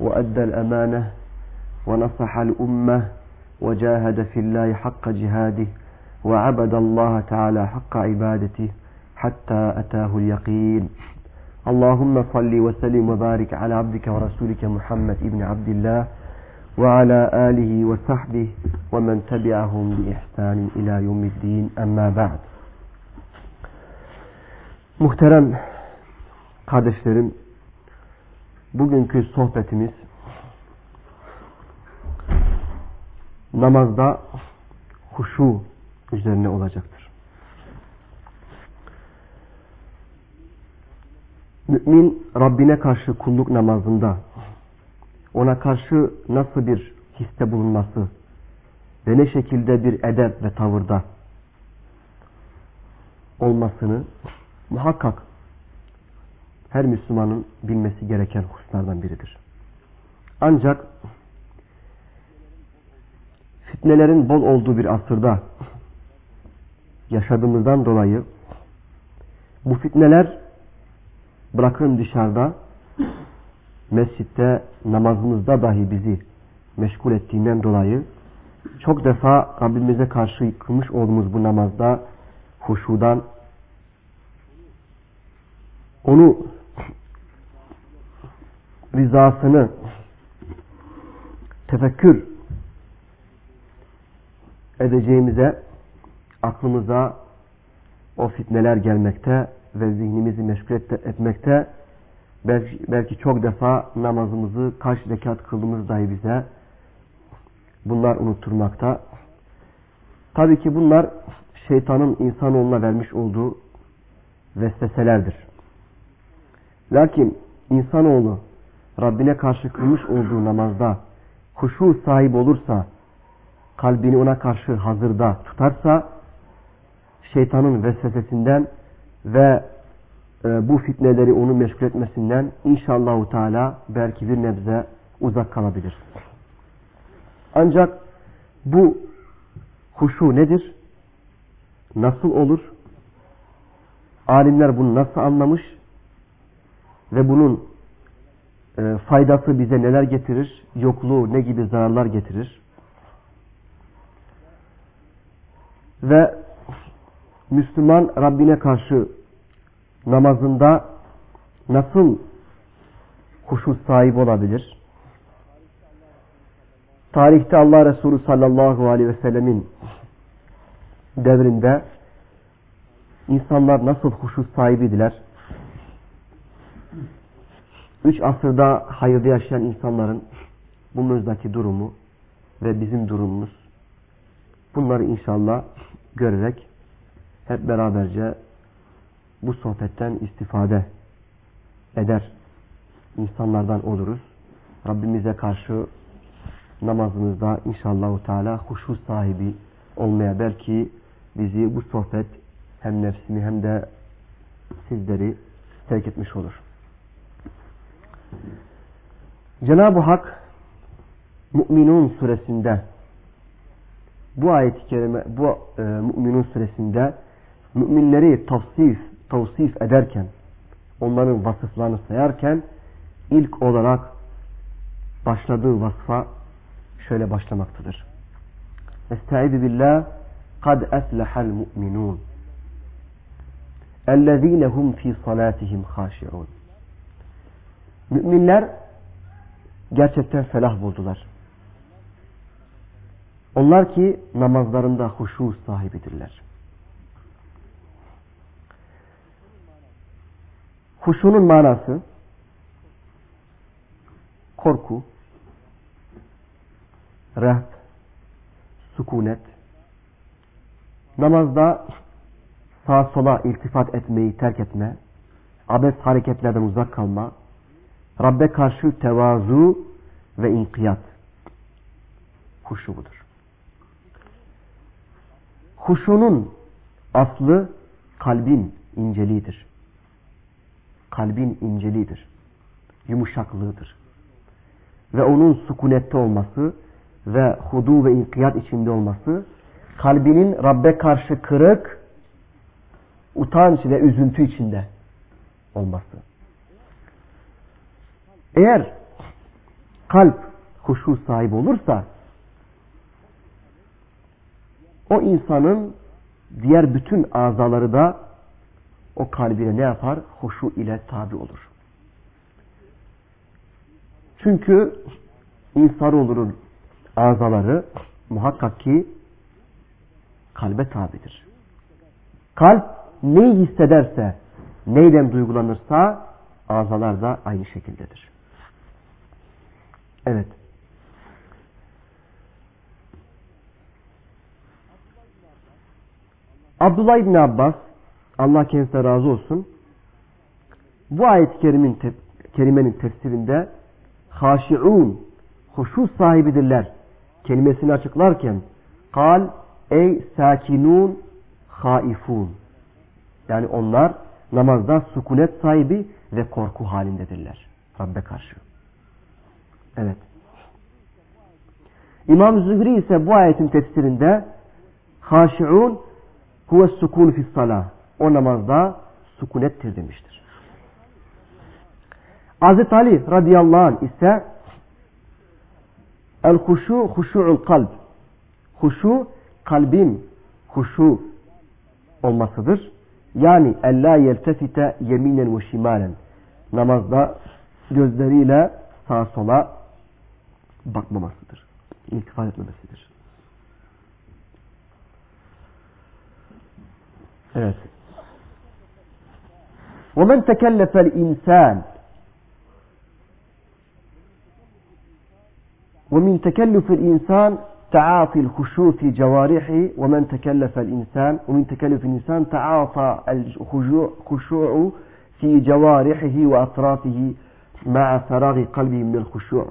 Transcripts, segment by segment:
وأدى الأمانة ونصح الأمة وجاهد في الله حق جهاده وعبد الله تعالى حق عبادته حتى أتاه اليقين. اللهم صل وسلم وبارك على عبدك ورسولك محمد ابن عبد الله وعلى آله وصحبه ومن تبعهم بإحسان إلى يوم الدين. أما بعد. Muhterem kardeşlerim, bugünkü sohbetimiz namazda huşu üzerine olacaktır. Mümin Rabbine karşı kulluk namazında ona karşı nasıl bir hisse bulunması ve ne şekilde bir edep ve tavırda olmasını muhakkak her Müslümanın bilmesi gereken hususlardan biridir. Ancak fitnelerin bol olduğu bir asırda yaşadığımızdan dolayı bu fitneler bırakın dışarıda mescitte namazımızda dahi bizi meşgul ettiğinden dolayı çok defa Rabbimize karşı kılmış olduğumuz bu namazda huşudan onu rızasını tefekkür edeceğimize aklımıza o fitneler gelmekte ve zihnimizi meşgul etmekte belki, belki çok defa namazımızı kaç rekat kıldığımız dahi bize bunlar unutturmakta. Tabii ki bunlar şeytanın insanoğluna vermiş olduğu vesveselerdir. Lakin insanoğlu Rabbine karşı kılmış olduğu namazda huşu sahip olursa, kalbini ona karşı hazırda tutarsa, şeytanın vesvesesinden ve e, bu fitneleri onu meşgul etmesinden inşallahu teala belki bir nebze uzak kalabilir. Ancak bu huşu nedir? Nasıl olur? Alimler bunu nasıl anlamış? Ve bunun e, faydası bize neler getirir? Yokluğu ne gibi zararlar getirir? Ve Müslüman Rabbine karşı namazında nasıl huşu sahibi olabilir? Tarihte Allah Resulü sallallahu aleyhi ve sellemin devrinde insanlar nasıl huşu sahibiydiler? Üç asırda hayırda yaşayan insanların bunumuzdaki durumu ve bizim durumumuz bunları inşallah görerek hep beraberce bu sohbetten istifade eder insanlardan oluruz. Rabbimize karşı namazımızda inşallah Teala huşu sahibi olmaya belki bizi bu sohbet hem nefsimi hem de sizleri terk etmiş olur. Cenab-ı Hak Mü'minun suresinde bu ayet-i kerime bu e, Mü'minun suresinde müminleri tavsif, tavsif ederken onların vasıflarını sayarken ilk olarak başladığı vasfa şöyle başlamaktadır. Estaizu billah kad eflehal mu'minun ellezine hum fi salatihim haşi'un Müminler gerçekten felah buldular. Onlar ki namazlarında huşu sahibidirler. Huşunun manası korku, rahb, sükunet, namazda sağa sola iltifat etmeyi terk etme, abes hareketlerden uzak kalma, Rabbe karşı tevazu ve inkiyat. Huşu budur. Huşunun aslı kalbin inceliğidir. Kalbin inceliğidir. Yumuşaklığıdır. Ve onun sukunette olması ve hudu ve inkiyat içinde olması kalbinin Rabbe karşı kırık, utanç ve üzüntü içinde olması. Eğer kalp huşu sahibi olursa o insanın diğer bütün azaları da o kalbine ne yapar? Huşu ile tabi olur. Çünkü insanoğlunun azaları muhakkak ki kalbe tabidir. Kalp neyi hissederse, neyden duygulanırsa azalar da aynı şekildedir. Evet. Abdullah İbni Abbas Allah kendisine razı olsun bu ayet-i kerimin te kerimenin tefsirinde haşi'un huşu sahibidirler kelimesini açıklarken kal ey sakinun haifun yani onlar namazda sukunet sahibi ve korku halindedirler Rabbe karşı. Evet. İmam Zühri ise bu ayetin tefsirinde haşi'un huve sukun fis salah. O namazda sukunettir demiştir. Hazreti Ali radıyallahu anh ise el huşu huşu'ul kalb. Huşu kalbin huşu olmasıdır. Yani ella yeltefite yeminen ve şimalen. Namazda gözleriyle sağa sola bakmamasıdır. İltifat etmemesidir. Evet. وَمَنْ تَكَلَّفَ الْاِنْسَانِ ومن تكلف الإنسان تعاطي الخشوع في جوارحه ومن تكلف الإنسان ومن تكلف الإنسان تعاطى الخشوع في جوارحه وأطرافه مع فراغ قلبه من الخشوع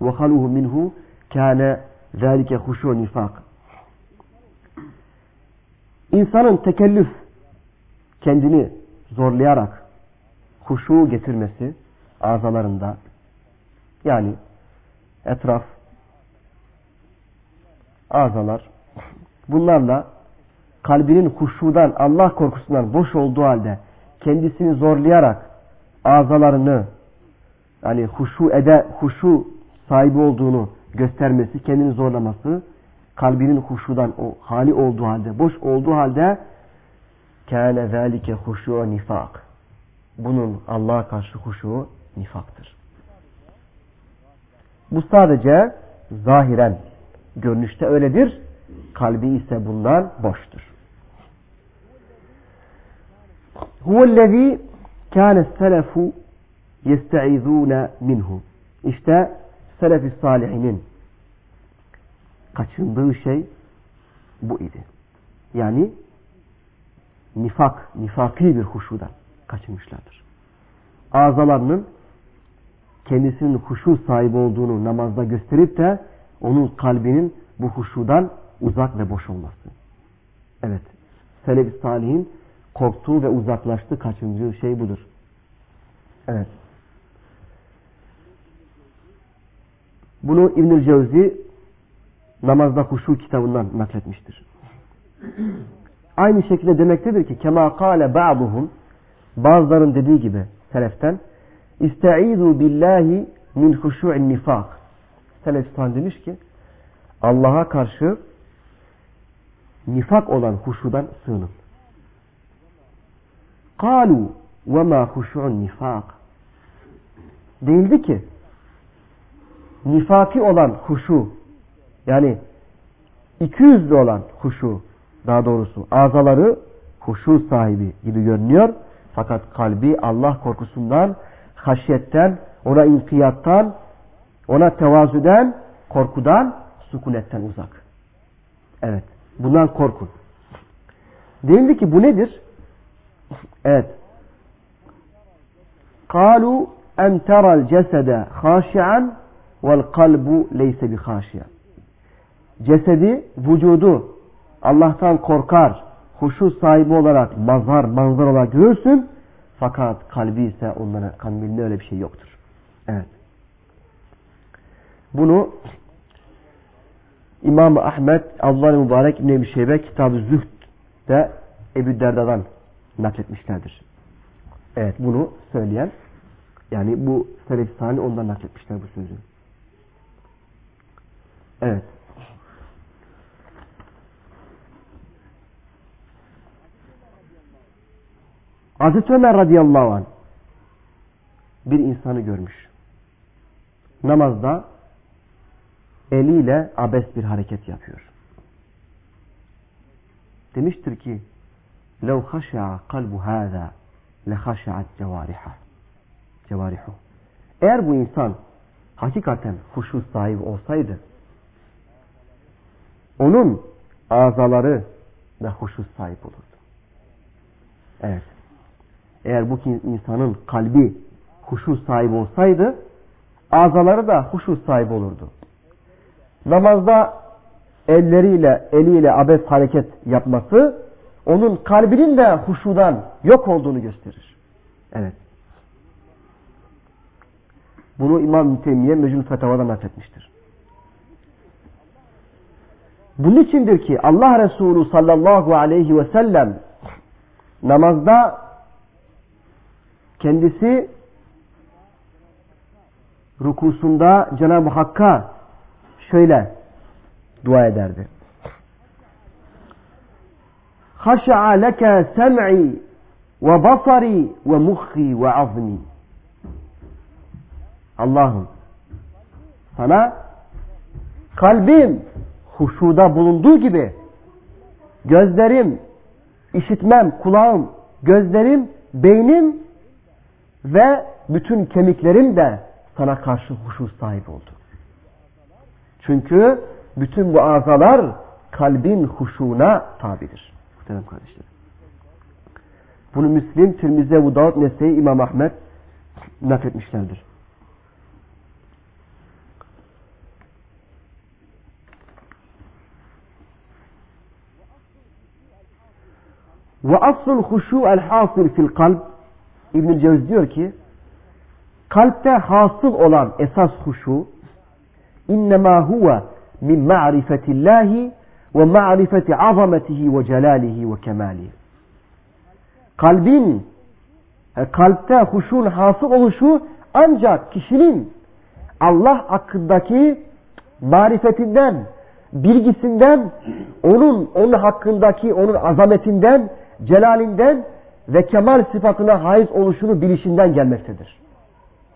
ve haluhu minhu kâne zâlike huşu. İnsanın tekellüf kendini zorlayarak huşu getirmesi arızalarında yani etraf arızalar bunlarla kalbinin huşudan Allah korkusundan boş olduğu halde kendisini zorlayarak arızalarını yani huşu ede huşu sahibi olduğunu göstermesi, kendini zorlaması kalbinin huşudan o hali olduğu halde, boş olduğu halde kâne zâlike huşû nifak. Bunun Allah'a karşı huşu nifaktır. Bu sadece zahiren görünüşte öyledir. Kalbi ise bundan boştur. Huvellezî kâne selefu yesta'izûne minhu. İşte selef-i salihinin kaçındığı şey bu idi. Yani nifak, nifaki bir huşudan kaçınmışlardır. Ağzalarının kendisinin huşu sahibi olduğunu namazda gösterip de onun kalbinin bu huşudan uzak ve boş olması. Evet. Selef-i Salih'in korktuğu ve uzaklaştığı kaçındığı şey budur. Evet. Bunu İbnül Cevzi namazda huşu kitabından nakletmiştir. Aynı şekilde demektedir ki kema kâle ba'duhum bazıların dediği gibi seleften İstaizu billahi min huşu'in nifak. Selefistan demiş ki Allah'a karşı nifak olan huşudan sığının. Kalu ve ma huşu'un nifak. Değildi ki nifaki olan huşu yani iki yüzlü olan huşu daha doğrusu azaları huşu sahibi gibi görünüyor. Fakat kalbi Allah korkusundan, haşyetten, ona inkiyattan, ona tevazüden, korkudan, sukunetten uzak. Evet. Bundan korkun. Değildi ki bu nedir? Evet. Kalu en teral cesede haşi'an vel kalbu leyse bi haşi'a. Cesedi, vücudu Allah'tan korkar, huşu sahibi olarak mazhar, manzar olarak görürsün. Fakat kalbi ise onların kalbinde öyle bir şey yoktur. Evet. Bunu İmam Ahmet, Allah Mübarek İbn-i Şeybe Kitab-ı Zühd'de Ebu Derda'dan nakletmişlerdir. Evet bunu söyleyen yani bu Selef ondan nakletmişler bu sözü. Evet. Hazreti Ömer radıyallahu anh bir insanı görmüş. Namazda eliyle abes bir hareket yapıyor. Demiştir ki لَوْ خَشَعَ قَلْبُ هَذَا لَخَشَعَتْ جَوَارِحَ Cevarihu. Eğer bu insan hakikaten huşu sahibi olsaydı onun azaları da huşu sahip olurdu. Evet. Eğer bu insanın kalbi huşu sahibi olsaydı azaları da huşu sahibi olurdu. Namazda elleriyle, eliyle abes hareket yapması onun kalbinin de huşudan yok olduğunu gösterir. Evet. Bunu İmam Teymiye Mecnun Fetava'da nakletmiştir. Bunun içindir ki Allah Resulü sallallahu aleyhi ve sellem namazda kendisi rukusunda Cenab-ı Hakk'a şöyle dua ederdi. Haşa'a leke sem'i ve basari ve muhhi ve azmi. Allah'ım sana kalbim huşuda bulunduğu gibi gözlerim, işitmem, kulağım, gözlerim, beynim ve bütün kemiklerim de sana karşı huşu sahip oldu. Çünkü bütün bu azalar kalbin huşuna tabidir. Muhterem kardeşlerim. Bunu Müslim, Tirmizi, Ebu Davud, Nese'yi, İmam Ahmet nakletmişlerdir. Ve aslul huşu el hasıl fil kalb İbn-i Cevz diyor ki kalpte hasıl olan esas huşu innema huve min ma'rifetillahi ve ma'rifeti azametihi ve celalihi ve kemalihi. Kalbin e, kalpte huşun hasıl oluşu ancak kişinin Allah hakkındaki marifetinden, bilgisinden, onun onun hakkındaki onun azametinden, celalinden ve kemal sıfatına haiz oluşunu bilişinden gelmektedir.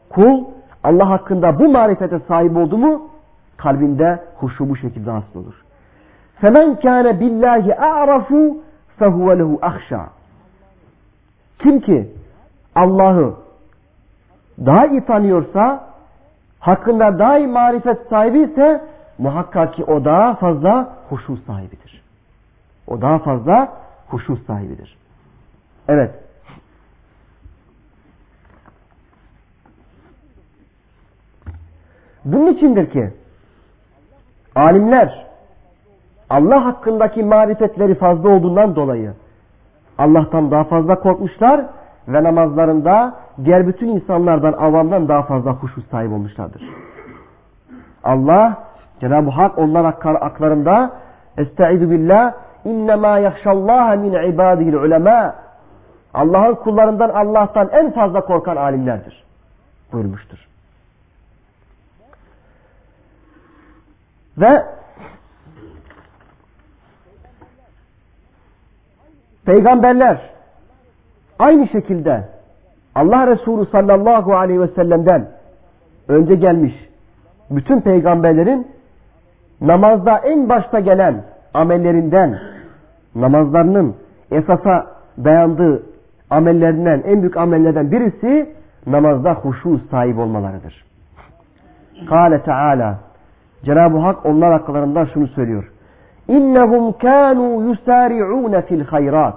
Kul Allah hakkında bu marifete sahip oldu mu kalbinde huşu bu şekilde hasıl olur. فَمَنْ كَانَ بِاللّٰهِ اَعْرَفُ فَهُوَ لَهُ اَخْشَى Kim ki Allah'ı daha iyi tanıyorsa, hakkında daha iyi marifet sahibi ise muhakkak ki o daha fazla huşu sahibidir. O daha fazla huşu sahibidir. Evet. Bunun içindir ki alimler Allah hakkındaki marifetleri fazla olduğundan dolayı Allah'tan daha fazla korkmuşlar ve namazlarında diğer bütün insanlardan, avamdan daha fazla huşu sahip olmuşlardır. Allah, Cenab-ı Hak onlar haklarında Estaizu billah İnnemâ yahşallâhe min ibâdihil ulemâ Allah'ın kullarından Allah'tan en fazla korkan alimlerdir. Buyurmuştur. Ve peygamberler aynı şekilde Allah Resulü sallallahu aleyhi ve sellem'den önce gelmiş bütün peygamberlerin namazda en başta gelen amellerinden namazlarının esasa dayandığı amellerinden en büyük amellerden birisi namazda huşu sahip olmalarıdır. Kale Teala Cenab-ı Hak onlar haklarında şunu söylüyor. İnnehum kânû yusâri'ûne fil hayrat.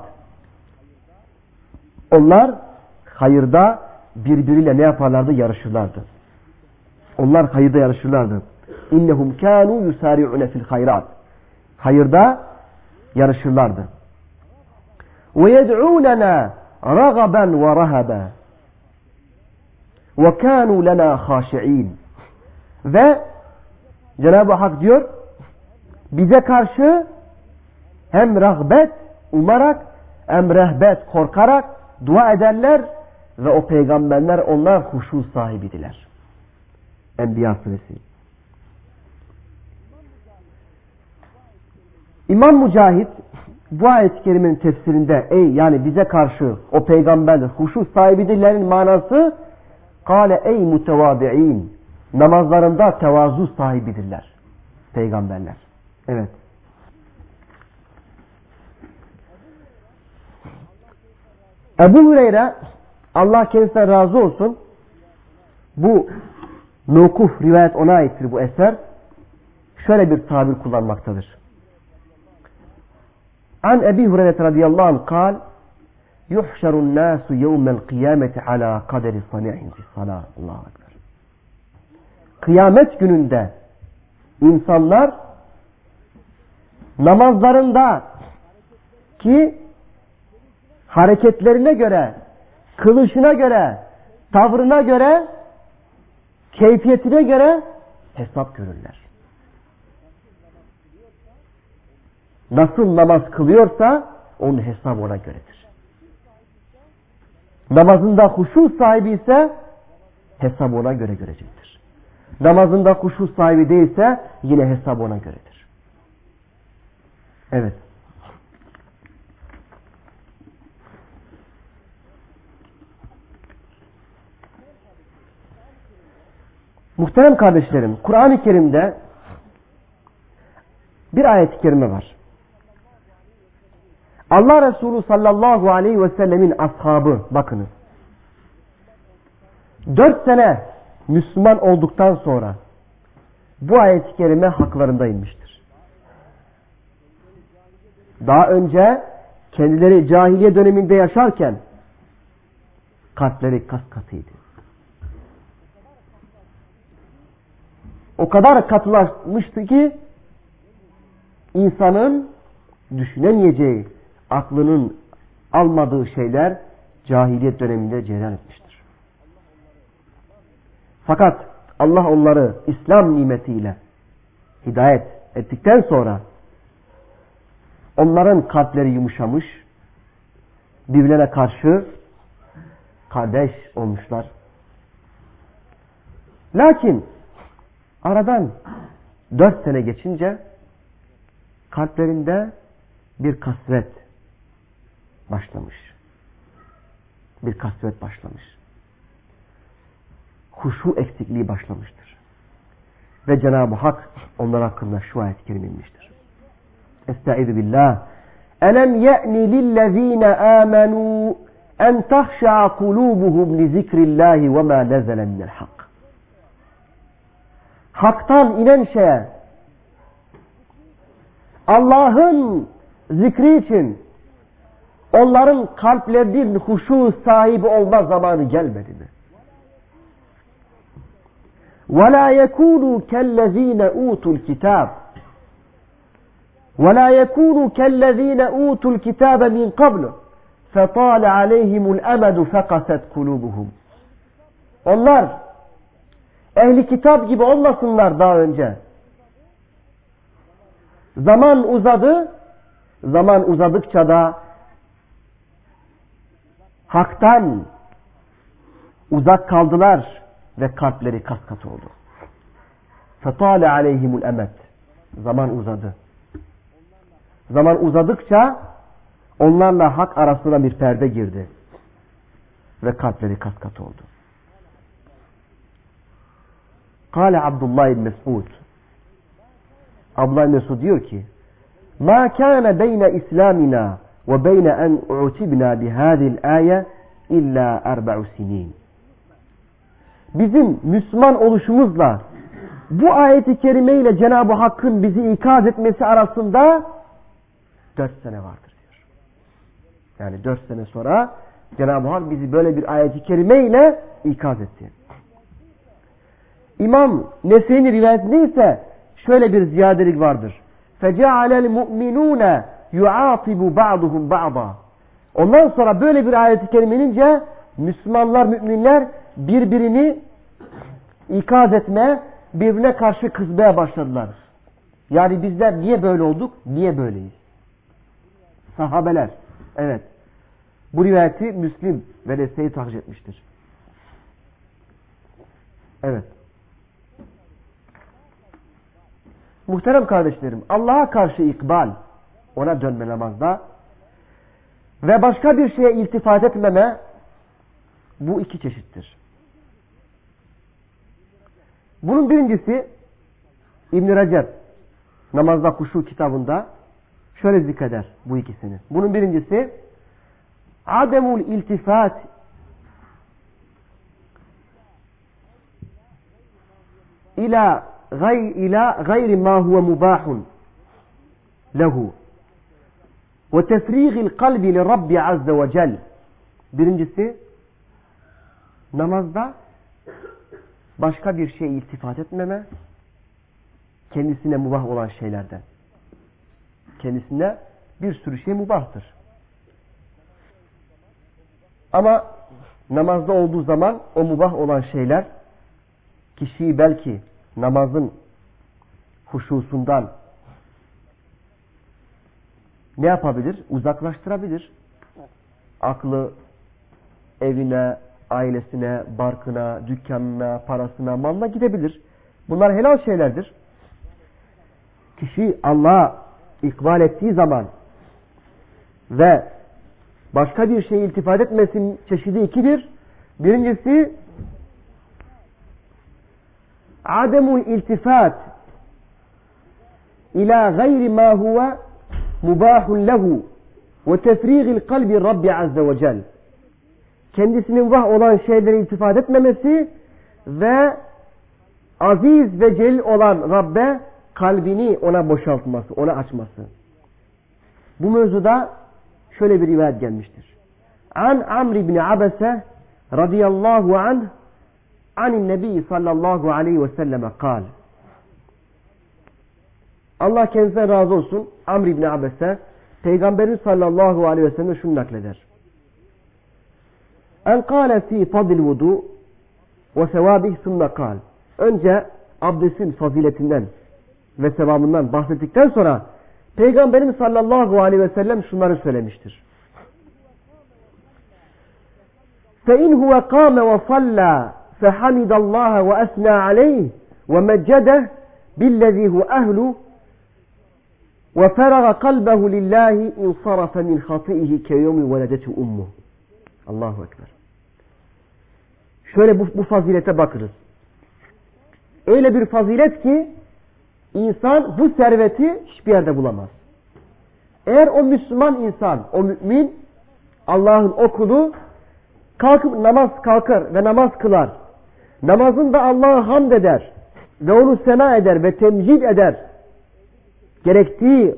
Onlar hayırda birbiriyle ne yaparlardı? Yarışırlardı. Onlar hayırda yarışırlardı. İnnehum kânû yusâri'une fil hayrat. Hayırda yarışırlardı. Ve rahaba. Ve kânû lena hâşi'în. Ve Cenab-ı Hak diyor bize karşı hem rağbet umarak hem rehbet korkarak dua ederler ve o peygamberler onlar huşu sahibidiler. Enbiya suresi. İmam Mücahit bu ayet-i kerimenin tefsirinde ey yani bize karşı o peygamberler huşu sahibidirlerin manası kale ey mutevadi'in namazlarında tevazu sahibidirler. Peygamberler. Evet. Ebu Hureyre Allah kendisine razı olsun bu Nukuf rivayet ona aittir bu eser. Şöyle bir tabir kullanmaktadır. An Ebi Hureyre radıyallahu anh kal yuhşarun nasu yevmel kıyameti ala kaderi sani'in fi salah. Allahu Ekber. Kıyamet gününde insanlar namazlarında ki hareketlerine göre, kılışına göre, tavrına göre keyfiyetine göre hesap görürler. Nasıl namaz kılıyorsa onun hesabı ona göredir. Namazında huşu sahibi ise hesabı ona göre görecektir. Namazında huşu sahibi değilse yine hesabı ona göredir. Evet. Muhterem kardeşlerim, Kur'an-ı Kerim'de bir ayet-i kerime var. Allah Resulü sallallahu aleyhi ve sellemin ashabı, bakınız. Dört sene Müslüman olduktan sonra bu ayet-i kerime haklarında inmiştir. Daha önce kendileri cahiliye döneminde yaşarken kalpleri kas katıydı. o kadar katılaşmıştı ki insanın düşünemeyeceği, aklının almadığı şeyler cahiliyet döneminde cereyan etmiştir. Fakat Allah onları İslam nimetiyle hidayet ettikten sonra onların kalpleri yumuşamış, birbirine karşı kardeş olmuşlar. Lakin Aradan dört sene geçince kalplerinde bir kasvet başlamış. Bir kasvet başlamış. Huşu eksikliği başlamıştır. Ve Cenab-ı Hak onlar hakkında şu ayet kerime inmiştir. Estaizu billah. Elem ye'ni lillezine amenu en tahşa'a kulubuhum li zikrillahi ve ma nezele minel hak haktan inen şeye Allah'ın zikri için onların kalplerinin huşu sahibi olma zamanı gelmedi mi? وَلَا يَكُونُوا كَالَّذ۪ينَ اُوتُوا الْكِتَابِ وَلَا يَكُونُوا كَالَّذ۪ينَ اُوتُوا الْكِتَابَ مِنْ قَبْلُ فَطَالَ عَلَيْهِمُ الْأَمَدُ فَقَسَتْ قُلُوبُهُمْ Onlar ehli kitap gibi olmasınlar daha önce. Zaman uzadı, zaman uzadıkça da Hak'tan uzak kaldılar ve kalpleri kaskat oldu. Fetale aleyhimul emet. Zaman uzadı. Zaman uzadıkça onlarla hak arasına bir perde girdi. Ve kalpleri kaskat oldu. Kale Abdullah ibn Mes'ud. Abdullah ibn Mes'ud diyor ki Ma kâne beyne islamina ve beyne en u'tibna bihadil ayet illa erba'u sinin. Bizim Müslüman oluşumuzla bu ayeti kerime ile Cenab-ı Hakk'ın bizi ikaz etmesi arasında dört sene vardır diyor. Yani dört sene sonra Cenab-ı Hak bizi böyle bir ayet-i kerime ile ikaz etti. İmam Nese'nin rivayetinde ise şöyle bir ziyadelik vardır. فَجَعَلَ الْمُؤْمِنُونَ yuatibu ba'duhum ba'da. Ondan sonra böyle bir ayet-i Müslümanlar, müminler birbirini ikaz etmeye, birbirine karşı kızmaya başladılar. Yani bizler niye böyle olduk? Niye böyleyiz? Sahabeler. Evet. Bu rivayeti Müslim ve Nesne'yi tahriş etmiştir. Evet. Muhterem kardeşlerim, Allah'a karşı ikbal, ona dönme namazda ve başka bir şeye iltifat etmeme bu iki çeşittir. Bunun birincisi İbn Recep namazda kuşu kitabında şöyle zikreder bu ikisini. Bunun birincisi ademul iltifat ila gayr ila gayri ma huve mubahun lehu ve tefrigil kalbi li Rabbi azze ve cel. Birincisi namazda başka bir şeye iltifat etmeme kendisine mubah olan şeylerden. Kendisine bir sürü şey mubahtır. Ama namazda olduğu zaman o mubah olan şeyler kişiyi belki namazın huşusundan ne yapabilir? Uzaklaştırabilir. Aklı evine, ailesine, barkına, dükkanına, parasına, malına gidebilir. Bunlar helal şeylerdir. Kişi Allah'a ikbal ettiği zaman ve başka bir şeye iltifat etmesin çeşidi ikidir. Birincisi ademul iltifat ila gayri ma huve mubahun lehu ve tefrigil kalbi Rabbi azze ve cel. Kendisinin vah olan şeylere iltifat etmemesi ve aziz ve celil olan Rabbe kalbini ona boşaltması, ona açması. Bu mevzuda şöyle bir rivayet gelmiştir. An Amr ibn Abese radıyallahu anh anin nebi sallallahu aleyhi ve selleme kal. Allah kendisine razı olsun. Amr ibn Abese Peygamberin sallallahu aleyhi ve sellem şunu nakleder. En kâle fî fadil vudu ve sevabih sümme kal. Önce abdestin faziletinden ve sevabından bahsettikten sonra Peygamberimiz sallallahu aleyhi ve sellem şunları söylemiştir. فَاِنْ هُوَ قَامَ وَصَلَّى فَحَمِدَ اللّٰهَ وَأَثْنَى عَلَيْهِ وَمَجَّدَهُ بِالَّذ۪ي هُوَ أَهْلُ وَفَرَغَ قَلْبَهُ لِلّٰهِ اِنْصَرَفَ مِنْ خَطِئِهِ كَيَوْمِ وَلَدَتُ اُمُّهُ Allahu Ekber. Şöyle bu, bu fazilete bakırız. Öyle bir fazilet ki insan bu serveti hiçbir yerde bulamaz. Eğer o Müslüman insan, o mümin Allah'ın okulu kalkıp namaz kalkar ve namaz kılar. Namazında Allah'a hamd eder ve onu sena eder ve temcid eder. Gerektiği,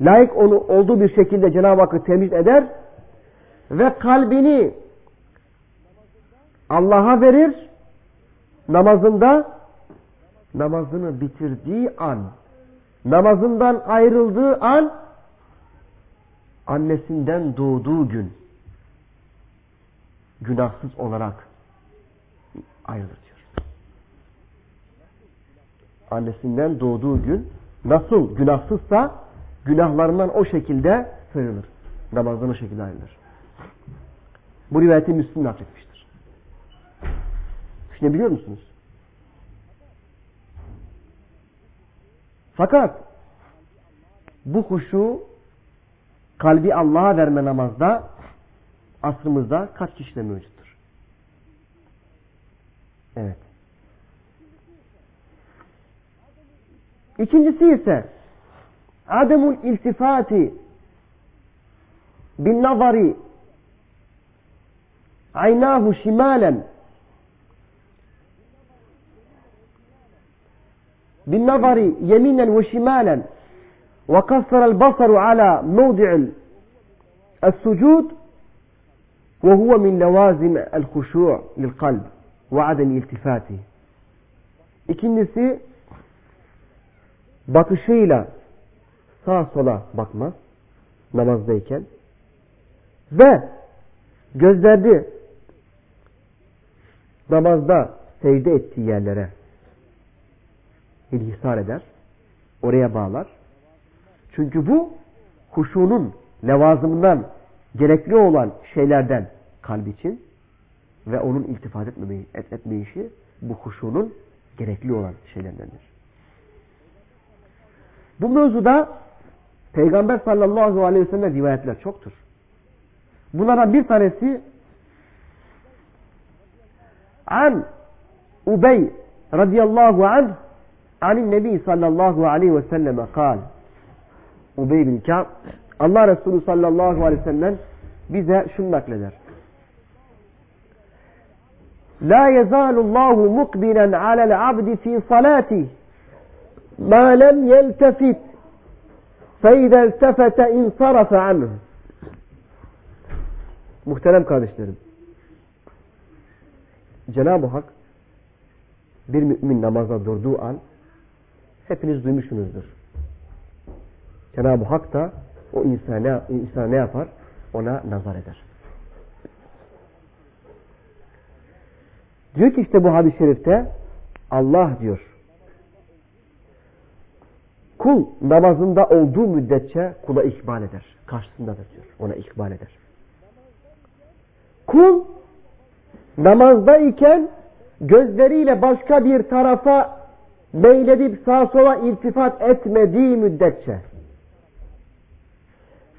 layık onu olduğu bir şekilde Cenab-ı Hakk'ı temcid eder ve kalbini Allah'a verir namazında namazını bitirdiği an namazından ayrıldığı an annesinden doğduğu gün günahsız olarak ayrılır diyor. Annesinden doğduğu gün nasıl günahsızsa günahlarından o şekilde sayılır. Namazdan o şekilde ayrılır. Bu rivayeti Müslüm nakletmiştir. Şimdi biliyor musunuz? Fakat bu huşu kalbi Allah'a verme namazda asrımızda kaç kişide mevcuttur? Evet. İkincisi ise ademul iltifati bin nazari aynahu şimalen بالنظر يمينا وشمالا وقصر البصر على موضع السجود وهو من لوازم الخشوع للقلب وعدم iltifati. İkincisi bakışıyla sağa sola bakmaz namazdayken ve gözleri namazda secde ettiği yerlere ilhisar eder. Oraya bağlar. Çünkü bu huşunun levazımından gerekli olan şeylerden kalp için ve onun iltifat etmemeyi, et, etmeyişi bu huşunun gerekli olan şeylerdendir. Bu mevzuda Peygamber sallallahu aleyhi ve sellem rivayetler çoktur. Bunlardan bir tanesi an Ubey radıyallahu anh anin nebi sallallahu aleyhi ve selleme kal Ubey bin Ka'b Allah Resulü sallallahu aleyhi ve sellem bize şunu nakleder. La yezalullahu mukbilen alel abdi fi salati ma lem yeltefit فَاِذَا الْتَفَتَ اِنْصَرَفَ عَنْهُ Muhterem kardeşlerim, Cenab-ı Hak bir mümin namaza durduğu an hepiniz duymuşsunuzdur. Cenab-ı Hak da o insana, insana ne yapar? Ona nazar eder. Diyor ki işte bu hadis-i şerifte Allah diyor kul namazında olduğu müddetçe kula ikbal eder. Karşısındadır diyor. Ona ikbal eder. Kul namazdayken gözleriyle başka bir tarafa meyledip sağa sola iltifat etmediği müddetçe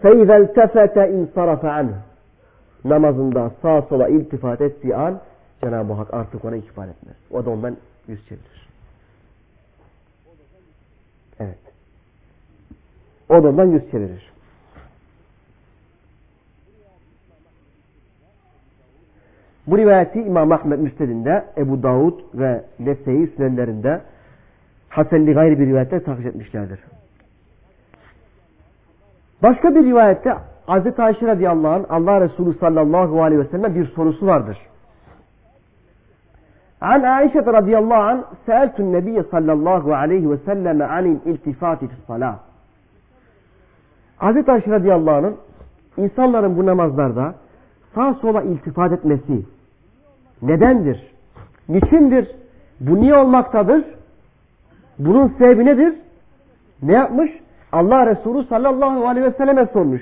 فَاِذَا الْتَفَتَ اِنْصَرَفَ عَنْهُ Namazında sağa sola iltifat ettiği an Cenab-ı Hak artık ona ikbal etmez. O da ondan yüz çevirir. Evet. O da ondan yüz çevirir. Bu rivayeti İmam Ahmet Müsted'inde, Ebu Davud ve Nese'yi sünenlerinde Hasenli gayri bir rivayette takip etmişlerdir. Başka bir rivayette Hz. Ayşe radıyallahu anh Allah Resulü sallallahu aleyhi ve sellem bir sorusu vardır. An Ayşe radıyallahu anh seeltun nebiye sallallahu aleyhi ve selleme anil iltifati fis salah. Hz. Ayşe radıyallahu anh'ın insanların bu namazlarda sağ sola iltifat etmesi nedendir? Niçindir? Bu niye olmaktadır? Bunun sebebi nedir? Ne yapmış? Allah Resulü sallallahu aleyhi ve selleme sormuş.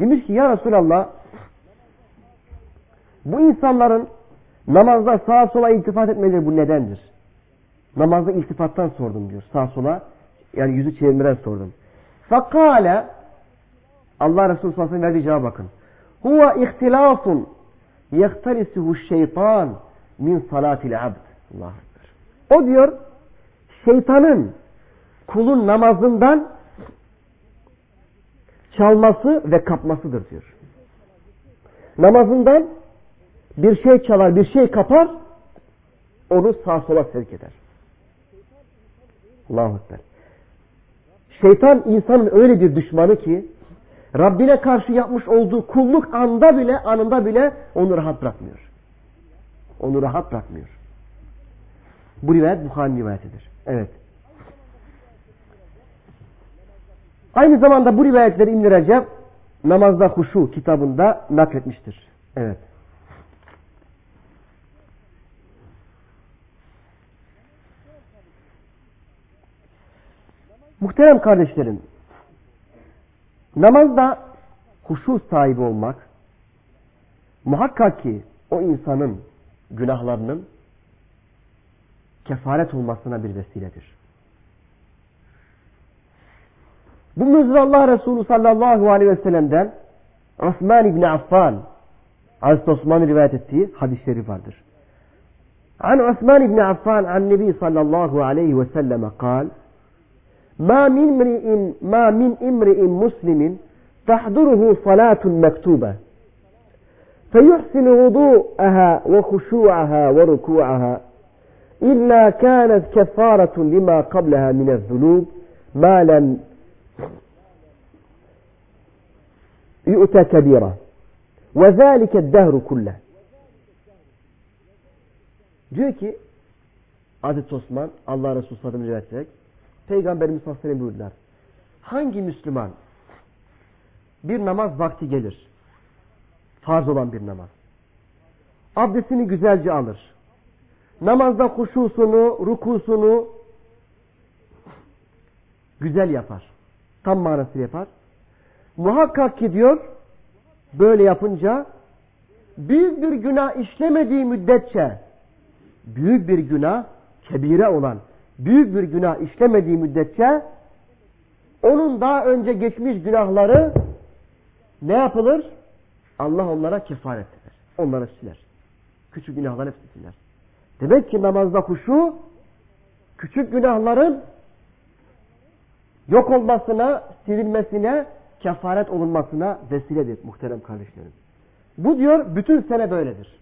Demiş ki ya Resulallah bu insanların namazda sağa sola iltifat etmeleri bu nedendir? Namazda iltifattan sordum diyor. Sağa sola yani yüzü çevirmeden sordum. Fakale Allah Resulü sallallahu aleyhi ve sellem cevap bakın. Huve ihtilafun yehtalisuhu şeytan min salatil abd. Allah O diyor şeytanın kulun namazından çalması ve kapmasıdır diyor. Namazından bir şey çalar, bir şey kapar, onu sağ sola sevk eder. Allahu Ekber. Şeytan insanın öyle bir düşmanı ki Rabbine karşı yapmış olduğu kulluk anda bile, anında bile onu rahat bırakmıyor. Onu rahat bırakmıyor. Bu rivayet Bukhari rivayetidir. Evet. Aynı zamanda bu rivayetleri İbn Recep Namazda Huşu kitabında nakletmiştir. Evet. Muhterem kardeşlerim, Namazda huşu sahibi olmak muhakkak ki o insanın günahlarının kefaret olmasına bir vesiledir. Bu mevzuda Allah Resulü sallallahu aleyhi ve sellem'den Osman İbni Affan Hazreti Osman'ın rivayet ettiği hadisleri vardır. An Osman İbni Affan an Nebi sallallahu aleyhi ve selleme kal ما من امرئ ما من امرئ مسلم تحضره صلاة مكتوبة. فيحسن وضوءها وخشوعها وركوعها. إلا كانت كفارة لما قبلها من الذنوب ما لم يؤتى كبيرا. وذلك الدهر كله. diyor ki Aziz Osman Allah Resulü Sadrı'nı cevap Peygamberimiz sallallahu aleyhi buyurdular. Hangi Müslüman bir namaz vakti gelir. Farz olan bir namaz. Abdestini güzelce alır. Namazda huşusunu, rukusunu güzel yapar. Tam manası yapar. Muhakkak ki diyor böyle yapınca büyük bir günah işlemediği müddetçe büyük bir günah kebire olan büyük bir günah işlemediği müddetçe onun daha önce geçmiş günahları ne yapılır? Allah onlara kefaret eder. Onları siler. Küçük günahlar hepsi siler. Demek ki namazda kuşu küçük günahların yok olmasına, silinmesine, kefaret olunmasına vesiledir muhterem kardeşlerim. Bu diyor bütün sene böyledir.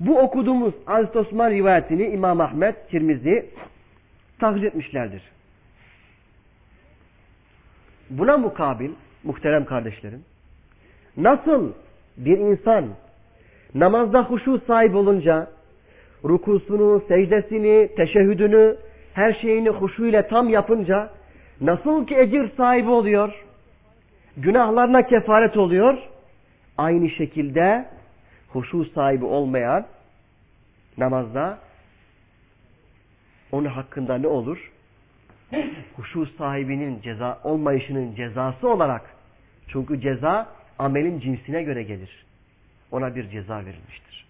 Bu okuduğumuz Hazreti Osman rivayetini İmam Ahmet, Tirmizi takip etmişlerdir. Buna mukabil muhterem kardeşlerim nasıl bir insan namazda huşu sahip olunca rukusunu, secdesini, teşehhüdünü, her şeyini huşu ile tam yapınca nasıl ki ecir sahibi oluyor, günahlarına kefaret oluyor, aynı şekilde huşu sahibi olmayan namazda onun hakkında ne olur? Huşu sahibinin ceza olmayışının cezası olarak çünkü ceza amelin cinsine göre gelir. Ona bir ceza verilmiştir.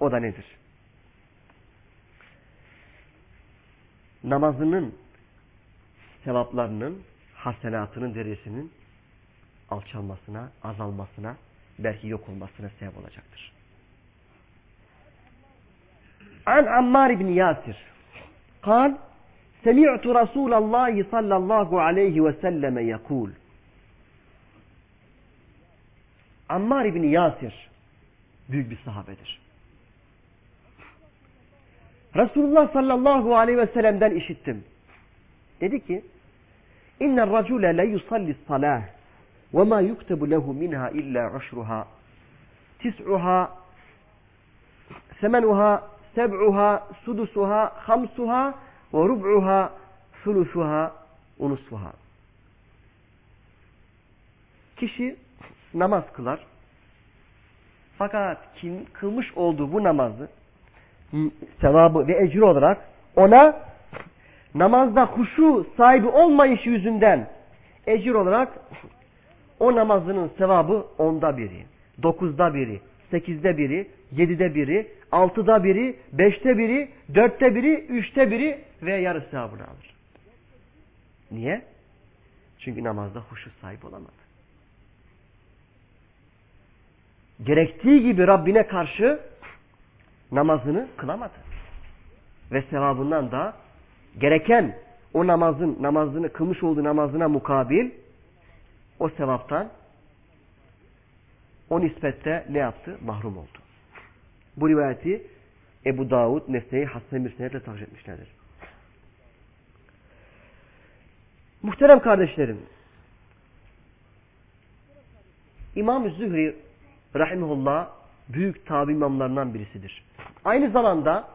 O da nedir? Namazının sevaplarının, hasenatının derecesinin alçalmasına, azalmasına, belki yok olmasına sebep olacaktır. An Ammar ibn Yasir قال سمعت رسول الله صلى الله عليه وسلم يقول Ammar ibn Yasir büyük bir sahabedir. Resulullah sallallahu aleyhi ve sellem'den işittim. Dedi ki İnne racule le yusalli salah yuktebu lehu minha illa ushruha tis'uha semenuha seb'uha sudusuha hamsuha ve rub'uha sulusuha unusuha Kişi namaz kılar. Fakat kim kılmış olduğu bu namazı sevabı ve ecri olarak ona namazda huşu sahibi olmayışı yüzünden ecir olarak o namazının sevabı onda biri, dokuzda biri, sekizde biri, yedide biri, altıda biri, beşte biri, dörtte biri, üçte biri ve yarı sevabını alır. Niye? Çünkü namazda huşu sahibi olamadı. Gerektiği gibi Rabbine karşı namazını kılamadı. Ve sevabından da gereken o namazın namazını kılmış olduğu namazına mukabil o sevaptan o nispette ne yaptı? Mahrum oldu. Bu rivayeti Ebu Davud, Nesne'yi Hasan bir senetle takip etmişlerdir. Muhterem kardeşlerim, İmam-ı Zühri Rahimullah büyük tabi imamlarından birisidir. Aynı zamanda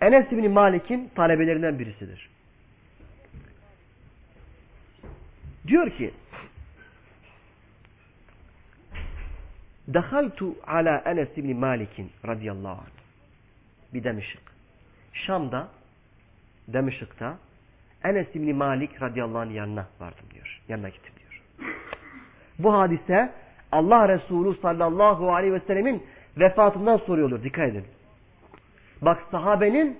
Enes bin Malik'in talebelerinden birisidir. Diyor ki Dehaltu ala Enes bin Malik'in radıyallahu anh bir Demişik. Şam'da Demişik'ta Enes bin Malik radıyallahu anh yanına vardım diyor. Yanına gittim diyor. Bu hadise Allah Resulü sallallahu aleyhi ve sellemin vefatından soruyorlar. Dikkat edin. Bak sahabenin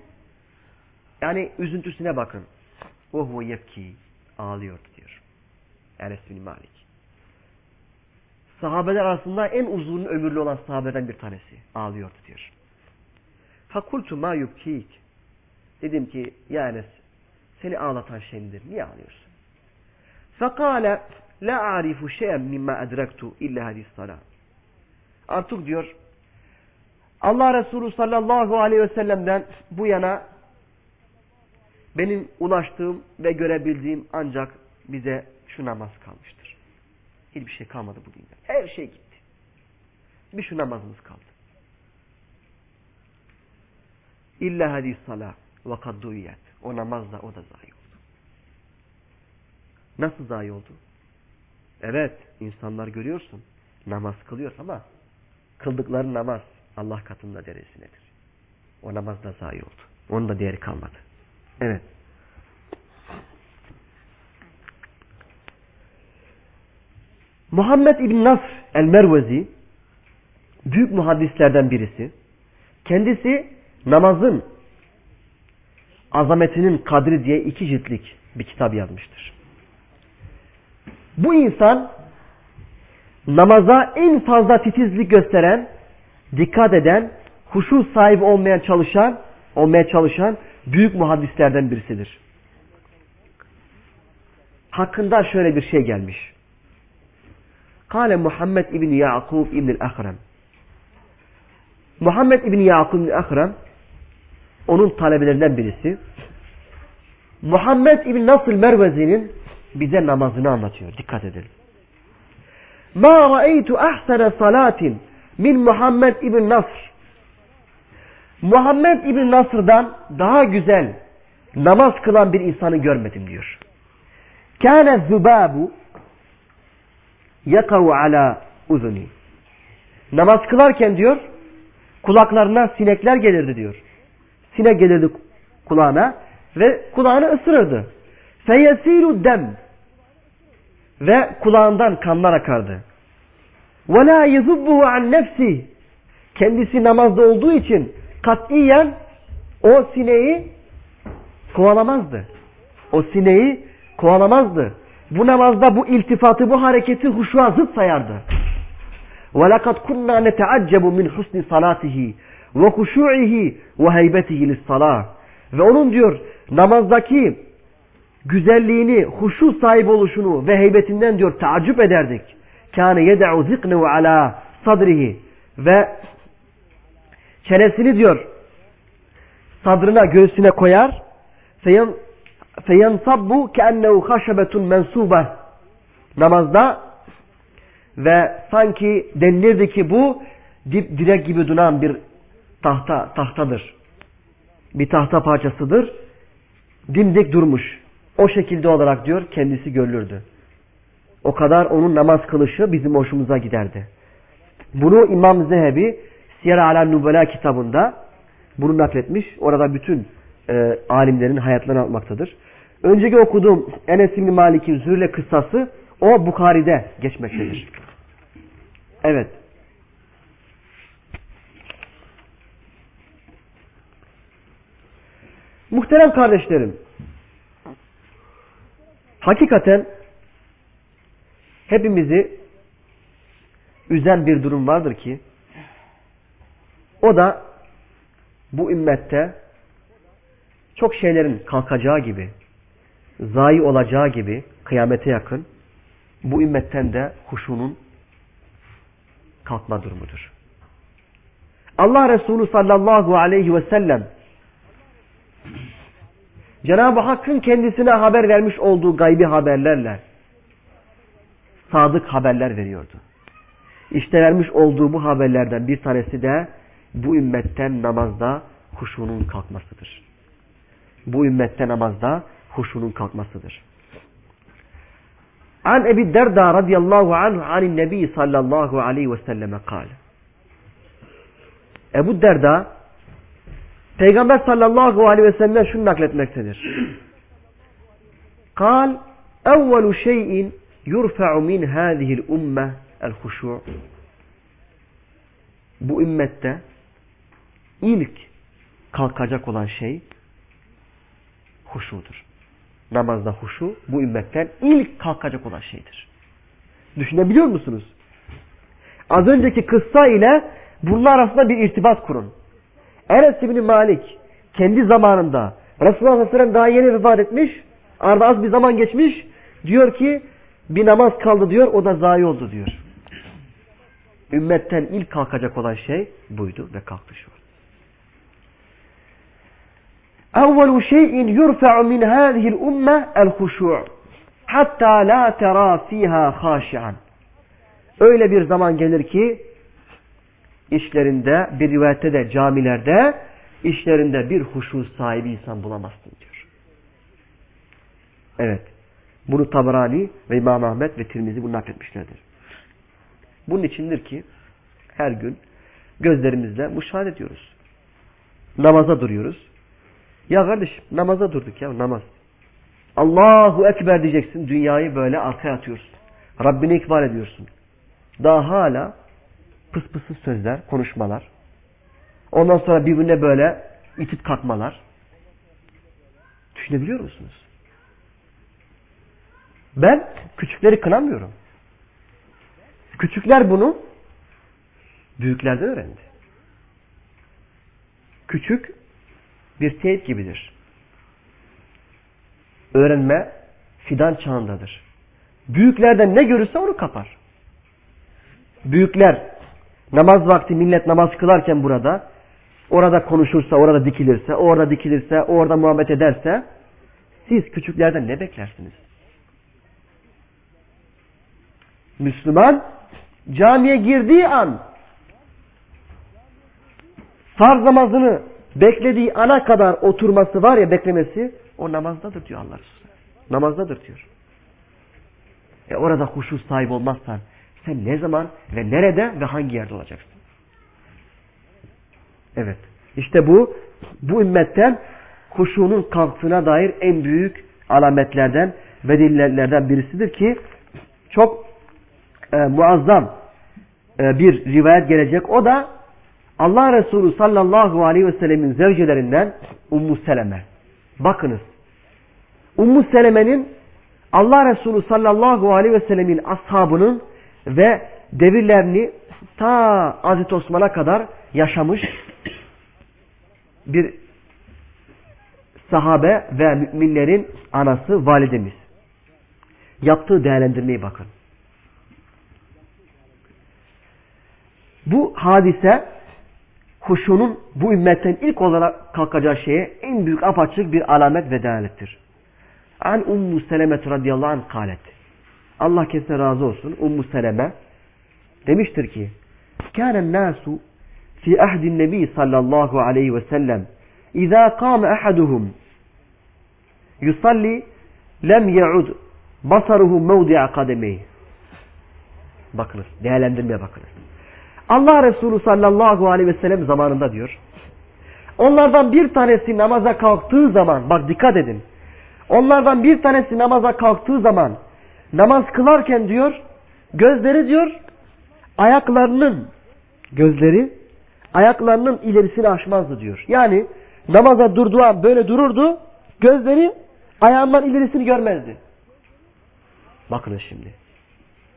yani üzüntüsüne bakın. O huve yepki ağlıyordu diyor. Enes bin Malik. Sahabeler arasında en uzun ömürlü olan sahabeden bir tanesi. Ağlıyordu diyor. Fakultu ma yubkik. Dedim ki ya Enes seni ağlatan şey nedir? Niye ağlıyorsun? Fekale la arifu şeyen mimma edrektu illa hadis salat. Artık diyor Allah Resulü sallallahu aleyhi ve sellem'den bu yana benim ulaştığım ve görebildiğim ancak bize şu namaz kalmıştır. Hiçbir şey kalmadı bu dinde. Her şey gitti. Bir şu namazımız kaldı. İlla hadis salah ve kadduyet. O namazla o da zayi oldu. Nasıl zayi oldu? Evet insanlar görüyorsun namaz kılıyor ama kıldıkları namaz Allah katında deresi nedir? O namaz da zayi oldu. Onun da değeri kalmadı. Evet. Muhammed İbn Nasr el-Mervezi büyük muhaddislerden birisi. Kendisi namazın azametinin kadri diye iki ciltlik bir kitap yazmıştır. Bu insan namaza en fazla titizlik gösteren, dikkat eden, huşu sahibi olmaya çalışan, olmaya çalışan büyük muhaddislerden birisidir. Hakkında şöyle bir şey gelmiş. Kale Muhammed İbni Yaqub İbni Ahrem. Muhammed İbni Yaqub İbni Ahrem onun talebelerinden birisi. Muhammed İbni Nasıl Mervezi'nin bize namazını anlatıyor. Dikkat edelim. Ma ra'eytu ahsene salatin min Muhammed İbni Nasr. Muhammed İbni Nasr'dan daha güzel namaz kılan bir insanı görmedim diyor. Kâne zübâbu yakavu ala uzuni. Namaz kılarken diyor kulaklarına sinekler gelirdi diyor. Sinek gelirdi kulağına ve kulağını ısırırdı. Feyesilu dem ve kulağından kanlar akardı. Ve la yezubbuhu an nefsi kendisi namazda olduğu için katiyen o sineği kovalamazdı. O sineği kovalamazdı Bu namazda bu iltifatı, bu hareketi huşuğa zıt sayardı. وَلَقَدْ كُنَّا نَتَعَجَّبُ مِنْ حُسْنِ صَلَاتِهِ وَخُشُوعِهِ وَهَيْبَتِهِ لِلصَّلَاةِ Ve onun diyor namazdaki güzelliğini, huşu sahip oluşunu ve heybetinden diyor tacip ederdik. Kâne yed'u ziknehu ala sadrihi ve çenesini diyor sadrına göğsüne koyar feyensabbu keennehu haşebetun mensube namazda ve sanki denilirdi ki bu dip direk gibi duran bir tahta tahtadır. Bir tahta parçasıdır. Dimdik durmuş. O şekilde olarak diyor kendisi görülürdü. O kadar onun namaz kılışı bizim hoşumuza giderdi. Bunu İmam Zehebi Siyer Alem Nubela kitabında bunu nakletmiş. Orada bütün e, alimlerin hayatlarını anlatmaktadır. Önceki okuduğum Enes İbni Malik'in Zürle kıssası o Bukhari'de geçmektedir. Evet. Muhterem kardeşlerim, hakikaten hepimizi üzen bir durum vardır ki, o da bu ümmette çok şeylerin kalkacağı gibi, zayi olacağı gibi kıyamete yakın bu ümmetten de huşunun kalkma durumudur. Allah Resulü sallallahu aleyhi ve sellem Cenab-ı Hakk'ın kendisine haber vermiş olduğu gaybi haberlerle sadık haberler veriyordu. İşte vermiş olduğu bu haberlerden bir tanesi de bu ümmetten namazda huşunun kalkmasıdır. Bu ümmette namazda huşunun kalkmasıdır. An Ebi Derda radıyallahu anhu anin nebi sallallahu aleyhi ve selleme kal. Ebu Derda Peygamber sallallahu aleyhi ve sellem şunu nakletmektedir. Kal evvelu şeyin yurfa'u min hâzihil umme el huşu' Bu ümmette ilk kalkacak olan şey huşudur. Namazda huşu bu ümmetten ilk kalkacak olan şeydir. Düşünebiliyor musunuz? Az önceki kıssa ile bunlar arasında bir irtibat kurun. Enes İbni Malik kendi zamanında Resulullah Aleyhisselam daha yeni vefat etmiş. Arada az bir zaman geçmiş. Diyor ki bir namaz kaldı diyor o da zayi oldu diyor. Ümmetten ilk kalkacak olan şey buydu ve kalktı şu. أول شيء يرفع من هذه الأمة الخشوع حتى لا ترى فيها خاشعا Öyle bir zaman gelir ki işlerinde bir rivayette de camilerde işlerinde bir huşu sahibi insan bulamazsın diyor. Evet. Bunu Tabarani ve İmam Ahmet ve Tirmizi bunu nakletmişlerdir. Bunun içindir ki her gün gözlerimizle müşahede ediyoruz. Namaza duruyoruz. Ya kardeşim namaza durduk ya namaz. Allahu Ekber diyeceksin. Dünyayı böyle arkaya atıyorsun. Rabbini ikbal ediyorsun. Daha hala pıs sözler, konuşmalar. Ondan sonra birbirine böyle itip kalkmalar. Düşünebiliyor musunuz? Ben küçükleri kınamıyorum. Küçükler bunu büyüklerden öğrendi. Küçük bir teyit gibidir. Öğrenme fidan çağındadır. Büyüklerden ne görürse onu kapar. Büyükler namaz vakti millet namaz kılarken burada orada konuşursa, orada dikilirse, orada dikilirse, orada muhabbet ederse siz küçüklerden ne beklersiniz? Müslüman camiye girdiği an farz namazını beklediği ana kadar oturması var ya beklemesi o namazdadır diyor Allah Resulü. Namazdadır diyor. E orada huşu sahibi olmazsan sen ne zaman ve nerede ve hangi yerde olacaksın? Evet. İşte bu bu ümmetten huşunun kalktığına dair en büyük alametlerden ve delillerden birisidir ki çok e, muazzam e, bir rivayet gelecek. O da Allah Resulü sallallahu aleyhi ve sellemin zevcelerinden Ummu Seleme. Bakınız. Ummu Seleme'nin Allah Resulü sallallahu aleyhi ve sellemin ashabının ve devirlerini ta Hazreti Osman'a kadar yaşamış bir sahabe ve müminlerin anası validemiz. Yaptığı değerlendirmeyi bakın. Bu hadise huşunun bu ümmetten ilk olarak kalkacağı şeye en büyük apaçık bir alamet ve delalettir. An Ummu Seleme radıyallahu anh kalet. Allah kesin razı olsun. Ummu Seleme demiştir ki Kânen nâsu fi ahdin nebi sallallahu aleyhi ve sellem İzâ kâme ahaduhum yusalli lem ye'ud basaruhu mevdi'a kademeyh. Bakınız. Değerlendirmeye bakınız. Allah Resulü sallallahu aleyhi ve sellem zamanında diyor. Onlardan bir tanesi namaza kalktığı zaman bak dikkat edin. Onlardan bir tanesi namaza kalktığı zaman namaz kılarken diyor gözleri diyor ayaklarının gözleri ayaklarının ilerisini aşmazdı diyor. Yani namaza durduğu an böyle dururdu gözleri ayağından ilerisini görmezdi. Bakın şimdi.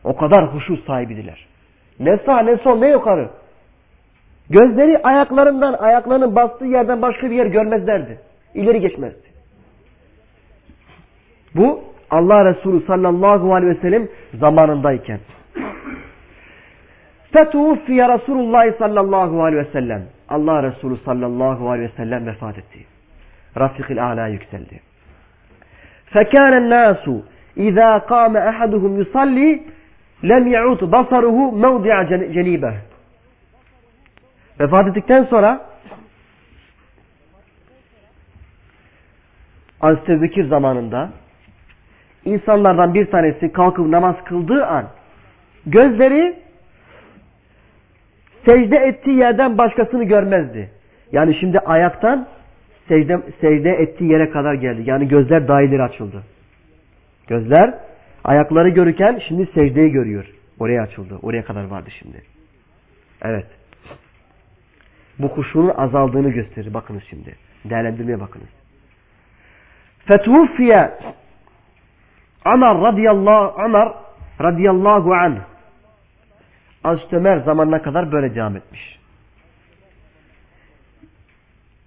O kadar huşu sahibidiler. Ne sağ ne sol ne yukarı. Gözleri ayaklarından, ayaklarının bastığı yerden başka bir yer görmezlerdi. İleri geçmezdi. Bu Allah Resulü sallallahu aleyhi ve sellem zamanındayken. Fetuvfiye Resulullah sallallahu aleyhi ve sellem. Allah Resulü sallallahu aleyhi ve sellem vefat etti. Rafikil ala yükseldi. Fekânen nâsu izâ kâme ahaduhum yusalli lem ya'ud basaruhu mevdi'a cenibe. Vefat ettikten sonra Hazreti Bekir zamanında insanlardan bir tanesi kalkıp namaz kıldığı an gözleri secde ettiği yerden başkasını görmezdi. Yani şimdi ayaktan secde, secde ettiği yere kadar geldi. Yani gözler daileri açıldı. Gözler Ayakları görürken şimdi secdeyi görüyor. Oraya açıldı. Oraya kadar vardı şimdi. Evet. Bu kuşunun azaldığını gösterir. Bakınız şimdi. Değerlendirmeye bakınız. Fetuvfiye Ömer radıyallahu Ömer radıyallahu anh Hazreti Ömer zamanına kadar böyle devam etmiş.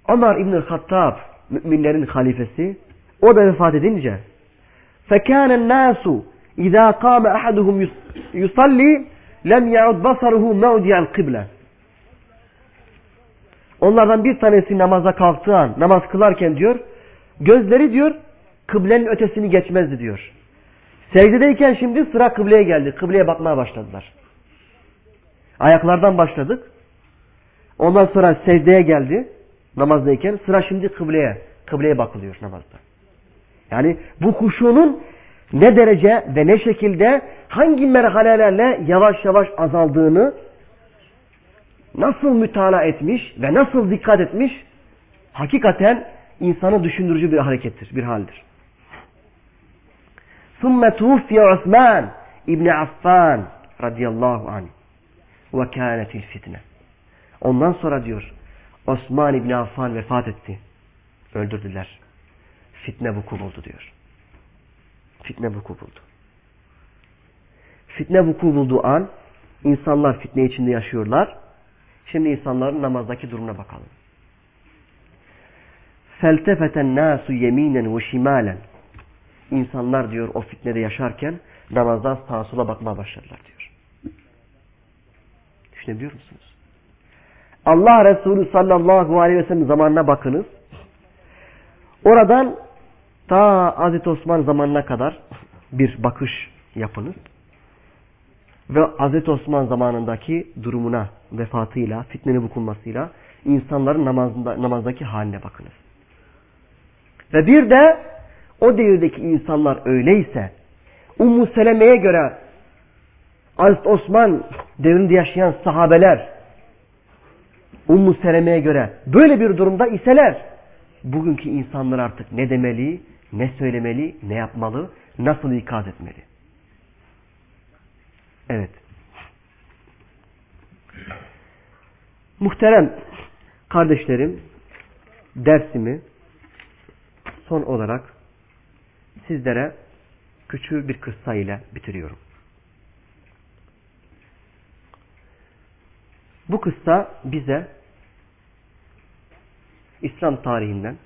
Ömer İbn-i Hattab müminlerin halifesi o da vefat edince فكان الناس إذا قام أحدهم يصلي lem ya'ud basaruhu mevdi'al kıble. Onlardan bir tanesi namaza kalktığı an, namaz kılarken diyor, gözleri diyor, kıblenin ötesini geçmezdi diyor. Secdedeyken şimdi sıra kıbleye geldi. Kıbleye bakmaya başladılar. Ayaklardan başladık. Ondan sonra secdeye geldi namazdayken. Sıra şimdi kıbleye. Kıbleye bakılıyor namazda. Yani bu huşunun ne derece ve ne şekilde hangi merhalelerle yavaş yavaş azaldığını nasıl mütala etmiş ve nasıl dikkat etmiş hakikaten insanı düşündürücü bir harekettir, bir haldir. ثُمَّ تُوفِيَ عُثْمَانِ İbni Affan radıyallahu anh ve kânetil fitne. Ondan sonra diyor Osman İbni Affan vefat etti. Öldürdüler. Fitne vuku buldu diyor. Fitne vuku buldu. Fitne vuku bulduğu an insanlar fitne içinde yaşıyorlar. Şimdi insanların namazdaki durumuna bakalım. Feltefeten nasu yeminen ve şimalen. İnsanlar diyor o fitnede yaşarken namazdan sağa sola bakmaya başladılar diyor. Düşünebiliyor musunuz? Allah Resulü sallallahu aleyhi ve sellem zamanına bakınız. Oradan ta Hazreti Osman zamanına kadar bir bakış yapınız. Ve Hazreti Osman zamanındaki durumuna, vefatıyla, fitnenin vukulmasıyla insanların namazında, namazdaki haline bakınız. Ve bir de o devirdeki insanlar öyleyse Ummu Seleme'ye göre Hazreti Osman devrinde yaşayan sahabeler Ummu Seleme'ye göre böyle bir durumda iseler bugünkü insanlar artık ne demeli, ne söylemeli, ne yapmalı, nasıl ikaz etmeli? Evet. Muhterem kardeşlerim dersimi son olarak sizlere küçük bir kıssa ile bitiriyorum. Bu kıssa bize İslam tarihinden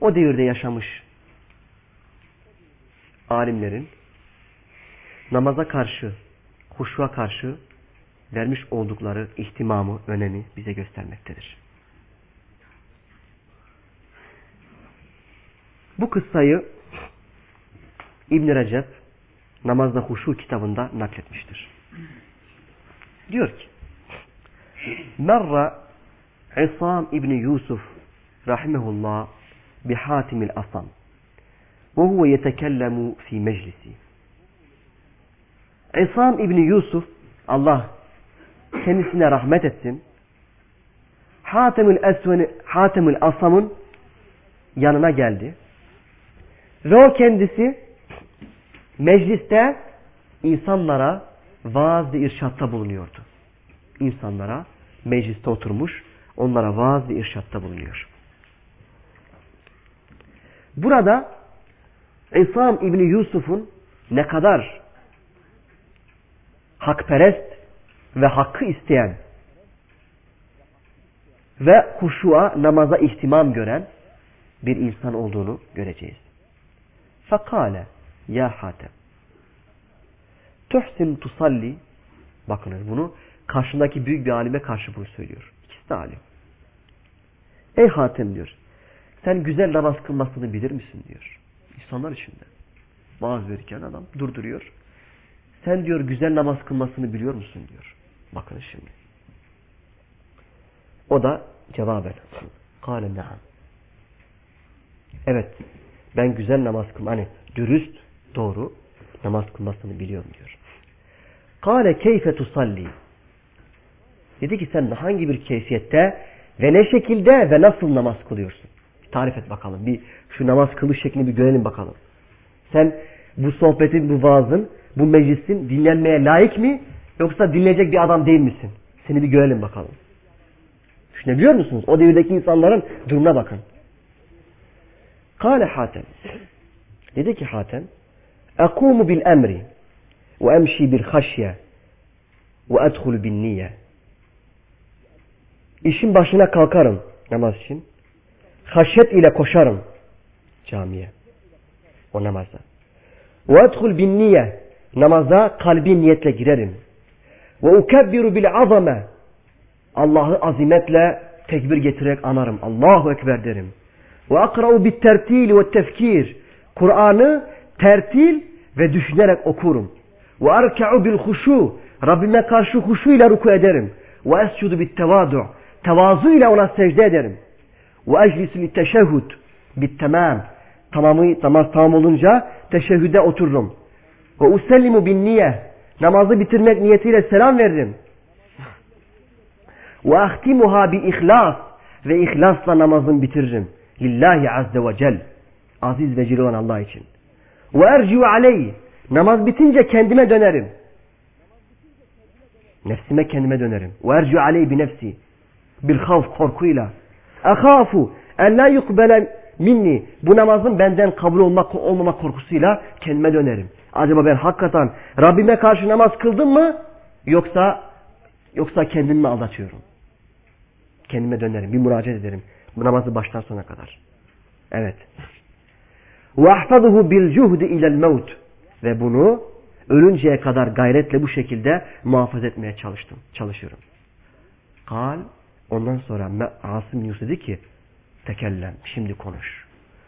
o devirde yaşamış alimlerin namaza karşı, huşva karşı vermiş oldukları ihtimamı, önemi bize göstermektedir. Bu kıssayı İbn Recep namazda huşu kitabında nakletmiştir. Diyor ki Merra İsam İbni Yusuf rahimehullah asam ve huve yetekellemu fi meclisi. İsam İbni Yusuf Allah kendisine rahmet etsin. Hatemül Esveni Hatemül Asam'ın yanına geldi. Ve o kendisi mecliste insanlara vaaz ve irşatta bulunuyordu. İnsanlara mecliste oturmuş, onlara vaaz ve irşatta bulunuyor. Burada İslam İbni Yusuf'un ne kadar hakperest ve hakkı isteyen ve huşua, namaza ihtimam gören bir insan olduğunu göreceğiz. Fakale ya Hatem tuhsin tusalli bakınız bunu karşındaki büyük bir alime karşı bunu söylüyor. İkisi de alim. Ey Hatem diyor. Sen güzel namaz kılmasını bilir misin diyor. İnsanlar içinde. Vaaz verirken adam durduruyor. Sen diyor güzel namaz kılmasını biliyor musun diyor. Bakın şimdi. O da cevaben. Kale naam. Evet. Ben güzel namaz kılma. Hani dürüst, doğru namaz kılmasını biliyorum diyor. Kale keyfe tusalli. Dedi ki sen hangi bir keyfiyette ve ne şekilde ve nasıl namaz kılıyorsun? Tarif et bakalım. Bir şu namaz kılış şeklini bir görelim bakalım. Sen bu sohbetin, bu vaazın, bu meclisin dinlenmeye layık mı? Yoksa dinleyecek bir adam değil misin? Seni bir görelim bakalım. Düşünebiliyor musunuz? O devirdeki insanların durumuna bakın. Kale Hatem. Dedi ki Hatem. Ekumu bil emri ve emşi bil haşye ve edhulu bin niye. İşin başına kalkarım namaz için. Haşyet ile koşarım camiye. O namazda. Ve edhul bin niye. Namaza kalbi niyetle girerim. Bil azame. Allah'ı azimetle tekbir getirerek anarım. Allahu Ekber derim. Tertil ve tefkir. Kur'an'ı tertil ve düşünerek okurum. Bil huşu. Rabbime karşı huşu ile ruku ederim. Bit tevadu. Tevazu ile ona secde ederim. Ve eclisu lit teşehhud. Bit tamam. Tamamı, namaz tamam olunca teşehhüde otururum. Ve usellimu bin niye. Namazı bitirmek niyetiyle selam veririm. Ve ahtimuha bi ihlas. Ve ihlasla namazımı bitiririm. Lillahi azze ve cel. Aziz ve celil olan Allah için. Ve erciu aleyh. Namaz bitince kendime dönerim. Nefsime kendime dönerim. Ve erciu aleyh bi nefsi. Havf korkuyla. Ehafu en la yukbele minni. Bu namazın benden kabul olmak olmama korkusuyla kendime dönerim. Acaba ben hakikaten Rabbime karşı namaz kıldım mı? Yoksa yoksa kendimi mi aldatıyorum? Kendime dönerim. Bir müracaat ederim. Bu namazı baştan sona kadar. Evet. وَاحْفَظُهُ بِالْجُهْدِ اِلَى الْمَوْتِ Ve bunu ölünceye kadar gayretle bu şekilde muhafaza etmeye çalıştım. Çalışıyorum. Kal ondan sonra Asım Yunus dedi ki tekellem şimdi konuş.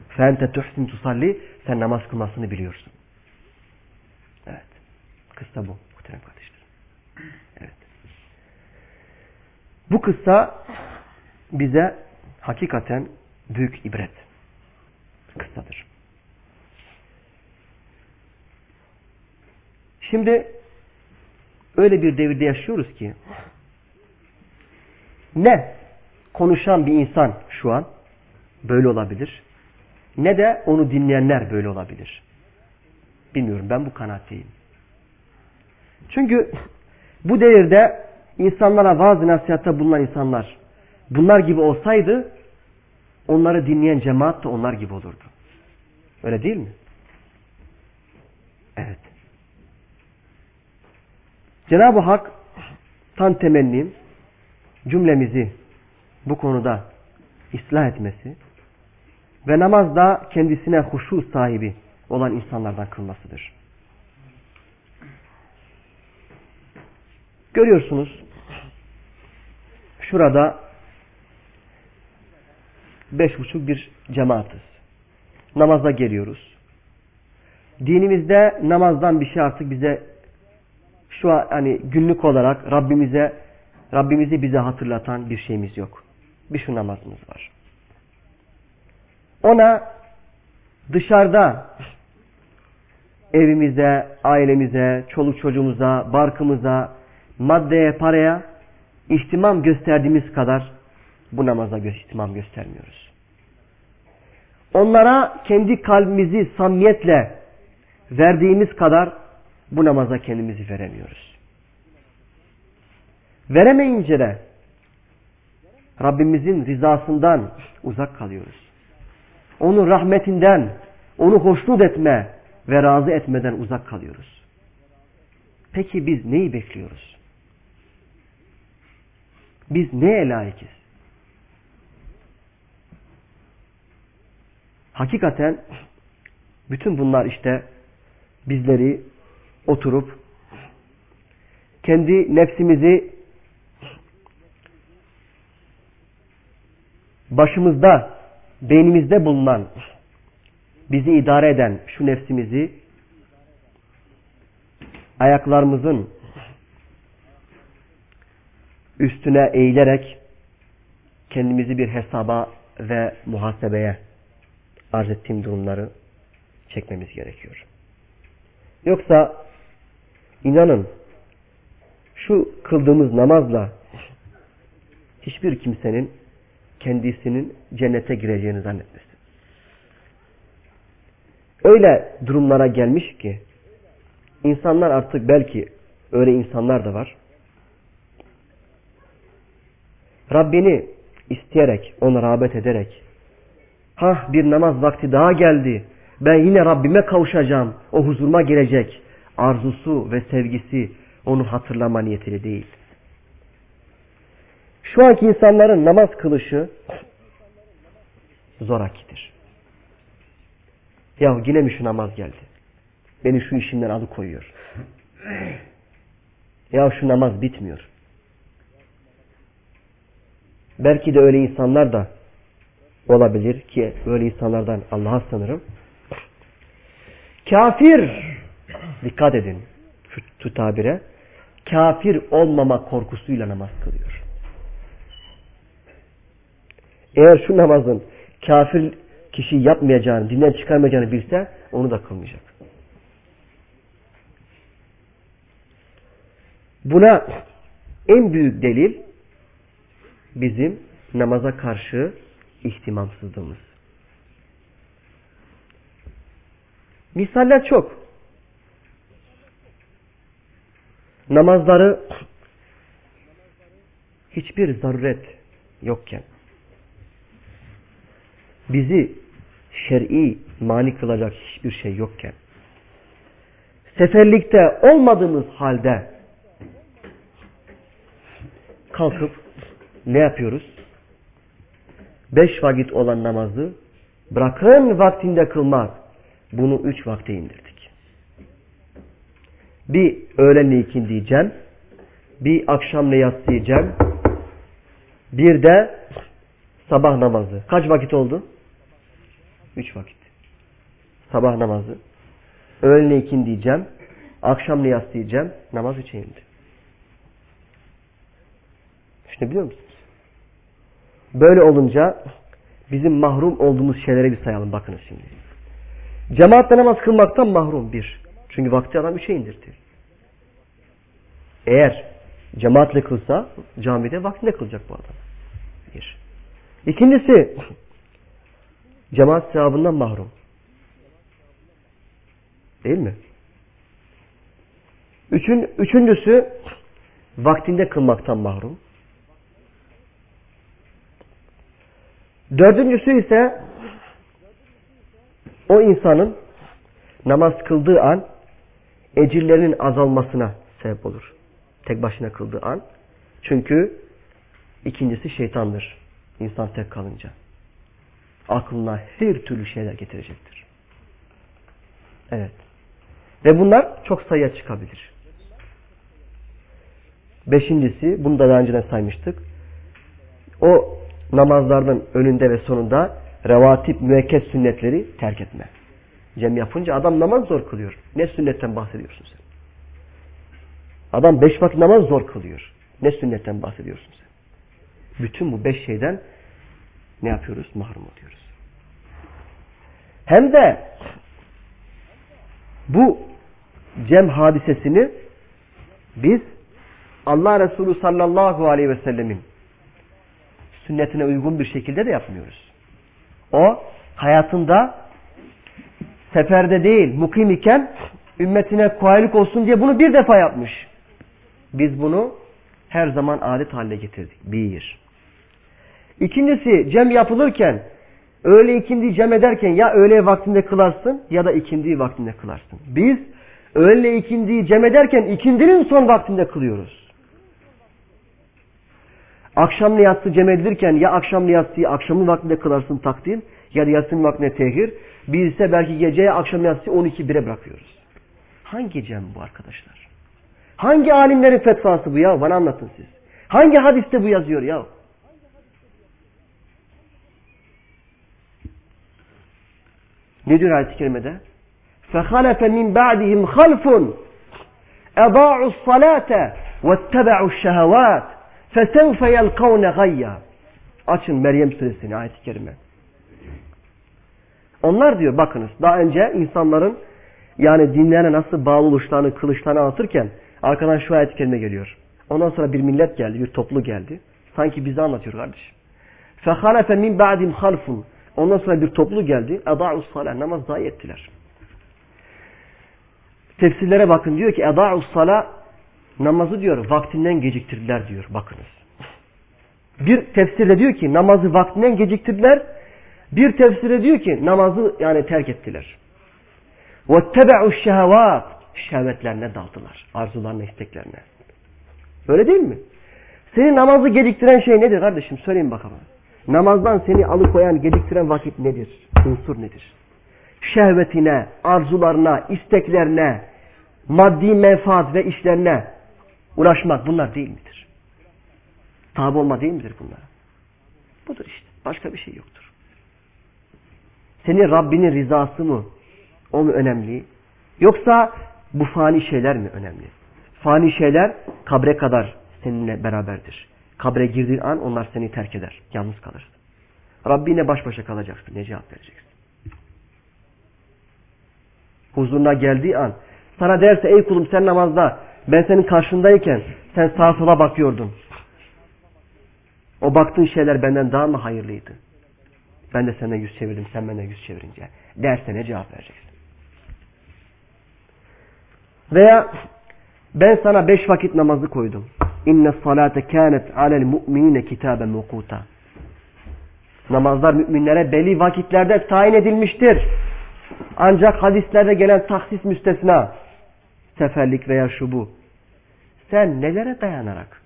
Fente tuhsin tusalli sen namaz kılmasını biliyorsun. Evet. Kıssa bu. Muhterem kardeşlerim. Evet. Bu kıssa bize hakikaten büyük ibret kıssadır. Şimdi öyle bir devirde yaşıyoruz ki ne konuşan bir insan şu an böyle olabilir ne de onu dinleyenler böyle olabilir. Bilmiyorum ben bu kanaatteyim. Çünkü bu devirde insanlara vaaz nasihatta bulunan insanlar bunlar gibi olsaydı onları dinleyen cemaat de onlar gibi olurdu. Öyle değil mi? Evet. Cenab-ı Hak tan temennim cümlemizi bu konuda ıslah etmesi ve namazda kendisine huşu sahibi olan insanlardan kılmasıdır. Görüyorsunuz şurada beş buçuk bir cemaatiz. Namaza geliyoruz. Dinimizde namazdan bir şey artık bize şu an hani günlük olarak Rabbimize Rabbimizi bize hatırlatan bir şeyimiz yok. Bir şu namazımız var. Ona dışarıda evimize, ailemize, çoluk çocuğumuza, barkımıza, maddeye, paraya ihtimam gösterdiğimiz kadar bu namaza ihtimam göstermiyoruz. Onlara kendi kalbimizi samimiyetle verdiğimiz kadar bu namaza kendimizi veremiyoruz. Veremeyince de Rabbimizin rızasından uzak kalıyoruz. Onun rahmetinden, onu hoşnut etme ve razı etmeden uzak kalıyoruz. Peki biz neyi bekliyoruz? Biz neye layıkız? Hakikaten bütün bunlar işte bizleri oturup kendi nefsimizi başımızda, beynimizde bulunan, bizi idare eden şu nefsimizi ayaklarımızın üstüne eğilerek kendimizi bir hesaba ve muhasebeye arz ettiğim durumları çekmemiz gerekiyor. Yoksa inanın şu kıldığımız namazla hiçbir kimsenin kendisinin cennete gireceğini zannetmesin. Öyle durumlara gelmiş ki insanlar artık belki öyle insanlar da var. Rabbini isteyerek, ona rağbet ederek ha bir namaz vakti daha geldi. Ben yine Rabbime kavuşacağım. O huzuruma gelecek. Arzusu ve sevgisi onu hatırlama niyetiyle değil. Şu anki insanların namaz kılışı zorakidir. Ya yine mi şu namaz geldi? beni şu işimden alıkoyuyor. Ya şu namaz bitmiyor. Belki de öyle insanlar da olabilir ki böyle insanlardan Allah'a sanırım. Kafir dikkat edin şu, şu tabire kafir olmama korkusuyla namaz kılıyor. Eğer şu namazın kafir kişi yapmayacağını, dinden çıkarmayacağını bilse onu da kılmayacak. Buna en büyük delil bizim namaza karşı ihtimamsızlığımız. Misaller çok. Namazları hiçbir zaruret yokken bizi şer'i mani kılacak hiçbir şey yokken seferlikte olmadığımız halde kalkıp ne yapıyoruz? Beş vakit olan namazı bırakın vaktinde kılmak. Bunu üç vakte indirdik. Bir öğlenle ikindi diyeceğim. Bir akşamla yatsı diyeceğim. Bir de sabah namazı. Kaç vakit oldu? Üç vakit. Sabah namazı. Öğlenle ikindi diyeceğim. Akşamla yatsı diyeceğim. Namaz üçe indi. Düşünebiliyor musunuz? Böyle olunca bizim mahrum olduğumuz şeylere bir sayalım bakınız şimdi. Cemaatle namaz kılmaktan mahrum bir. Çünkü vakti adam üçe indirdi. Eğer cemaatle kılsa camide vaktinde kılacak bu adam. Bir. İkincisi cemaat sevabından mahrum. Değil mi? Üçün, üçüncüsü vaktinde kılmaktan mahrum. Dördüncüsü ise o insanın namaz kıldığı an ecirlerinin azalmasına sebep olur. Tek başına kıldığı an. Çünkü ikincisi şeytandır. İnsan tek kalınca. Aklına her türlü şeyler getirecektir. Evet. Ve bunlar çok sayıya çıkabilir. Beşincisi, bunu da daha önceden saymıştık. O namazlardan önünde ve sonunda revatip müekket sünnetleri terk etme. Cem yapınca adam namaz zor kılıyor. Ne sünnetten bahsediyorsun sen? Adam beş vakit namaz zor kılıyor. Ne sünnetten bahsediyorsun sen? Bütün bu beş şeyden ne yapıyoruz? Mahrum oluyoruz. Hem de bu cem hadisesini biz Allah Resulü sallallahu aleyhi ve sellemin sünnetine uygun bir şekilde de yapmıyoruz. O hayatında seferde değil mukim iken ümmetine kolaylık olsun diye bunu bir defa yapmış. Biz bunu her zaman adet haline getirdik. Bir. İkincisi cem yapılırken öğle ikindi cem ederken ya öğle vaktinde kılarsın ya da ikindi vaktinde kılarsın. Biz öğle ikindi cem ederken ikindinin son vaktinde kılıyoruz. Akşam yatsı cem edilirken ya akşam yatsıyı akşamın vaktinde kılarsın takdim ya da yatsının vaktine tehir. Biz ise belki geceye akşam yatsıyı 12-1'e bırakıyoruz. Hangi cem bu arkadaşlar? Hangi alimlerin fetvası bu ya? Bana anlatın siz. Hangi hadiste bu yazıyor ya? Ne diyor ayet-i kerimede? فَخَلَفَ مِنْ بَعْدِهِمْ خَلْفٌ اَضَاعُوا الصَّلَاةَ وَاتَّبَعُوا الشَّهَوَاتِ فَسَوْفَ يَلْقَوْنَ غَيَّا Açın Meryem suresini ayet-i kerime. Onlar diyor bakınız daha önce insanların yani dinlerine nasıl bağlı oluşlarını, kılıçlarını anlatırken arkadan şu ayet-i kerime geliyor. Ondan sonra bir millet geldi, bir toplu geldi. Sanki bize anlatıyor kardeşim. فَخَلَفَ مِنْ بَعْدِمْ خَلْفٌ Ondan sonra bir toplu geldi. اَضَعُوا الصَّلَى Namaz zayi ettiler. Tefsirlere bakın diyor ki اَضَعُوا الصَّلَى namazı diyor vaktinden geciktirdiler diyor. Bakınız. Bir tefsirde diyor ki namazı vaktinden geciktirdiler. Bir tefsirde diyor ki namazı yani terk ettiler. وَاتَّبَعُوا الشَّهَوَاتِ Şehvetlerine daldılar. Arzularına, isteklerine. Öyle değil mi? Seni namazı geciktiren şey nedir kardeşim? Söyleyin bakalım. Namazdan seni alıkoyan, geciktiren vakit nedir? Unsur nedir? şehvetine, arzularına, isteklerine, maddi menfaat ve işlerine ulaşmak bunlar değil midir? Tabi olma değil midir bunlara? Budur işte. Başka bir şey yoktur. Senin Rabbinin rızası mı? O mu önemli? Yoksa bu fani şeyler mi önemli? Fani şeyler kabre kadar seninle beraberdir. Kabre girdiğin an onlar seni terk eder. Yalnız kalırsın. Rabbine baş başa kalacaksın. Ne cevap vereceksin? Huzuruna geldiği an sana derse ey kulum sen namazda ben senin karşındayken sen sağa sola bakıyordun. O baktığın şeyler benden daha mı hayırlıydı? Ben de sana yüz çevirdim sen bana yüz çevirince. Derse ne cevap vereceksin? Veya ben sana beş vakit namazı koydum. İnne salate kânet alel mu'minine kitaben mukuta. Namazlar müminlere belli vakitlerde tayin edilmiştir. Ancak hadislerde gelen taksis müstesna, seferlik veya şu bu. Sen nelere dayanarak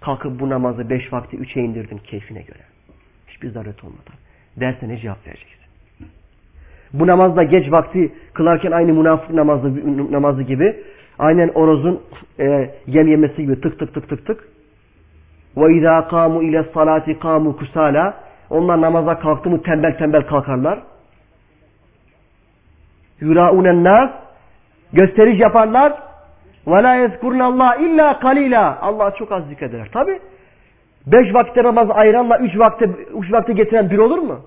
kalkıp bu namazı beş vakti üçe indirdin keyfine göre? Hiçbir zaruret olmadan. Derse ne cevap vereceksin? Bu namazda geç vakti kılarken aynı münafık namazı, namazı gibi aynen orozun e, yem yemesi gibi tık tık tık tık tık. Ve izâ kâmu ile salati kâmu kusâlâ onlar namaza kalktı mı tembel tembel kalkarlar. Yurâunen nâs gösteriş yaparlar. Ve lâ yezkurnallâh illâ kalîlâ. Allah çok az zikrederler. Tabi beş vakitte namaz ayıranla üç vakte, üç vakte getiren bir olur mu?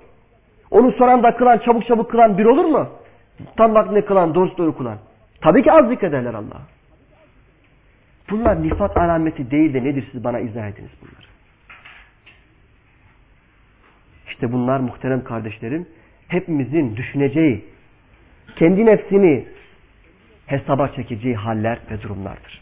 Onu soran da kılan, çabuk çabuk kılan bir olur mu? Tam vaktinde kılan, doğru doğru kılan. Tabii ki az zikrederler Allah. Bunlar nifak alameti değil de nedir siz bana izah ediniz bunları. İşte bunlar muhterem kardeşlerim hepimizin düşüneceği, kendi nefsini hesaba çekeceği haller ve durumlardır.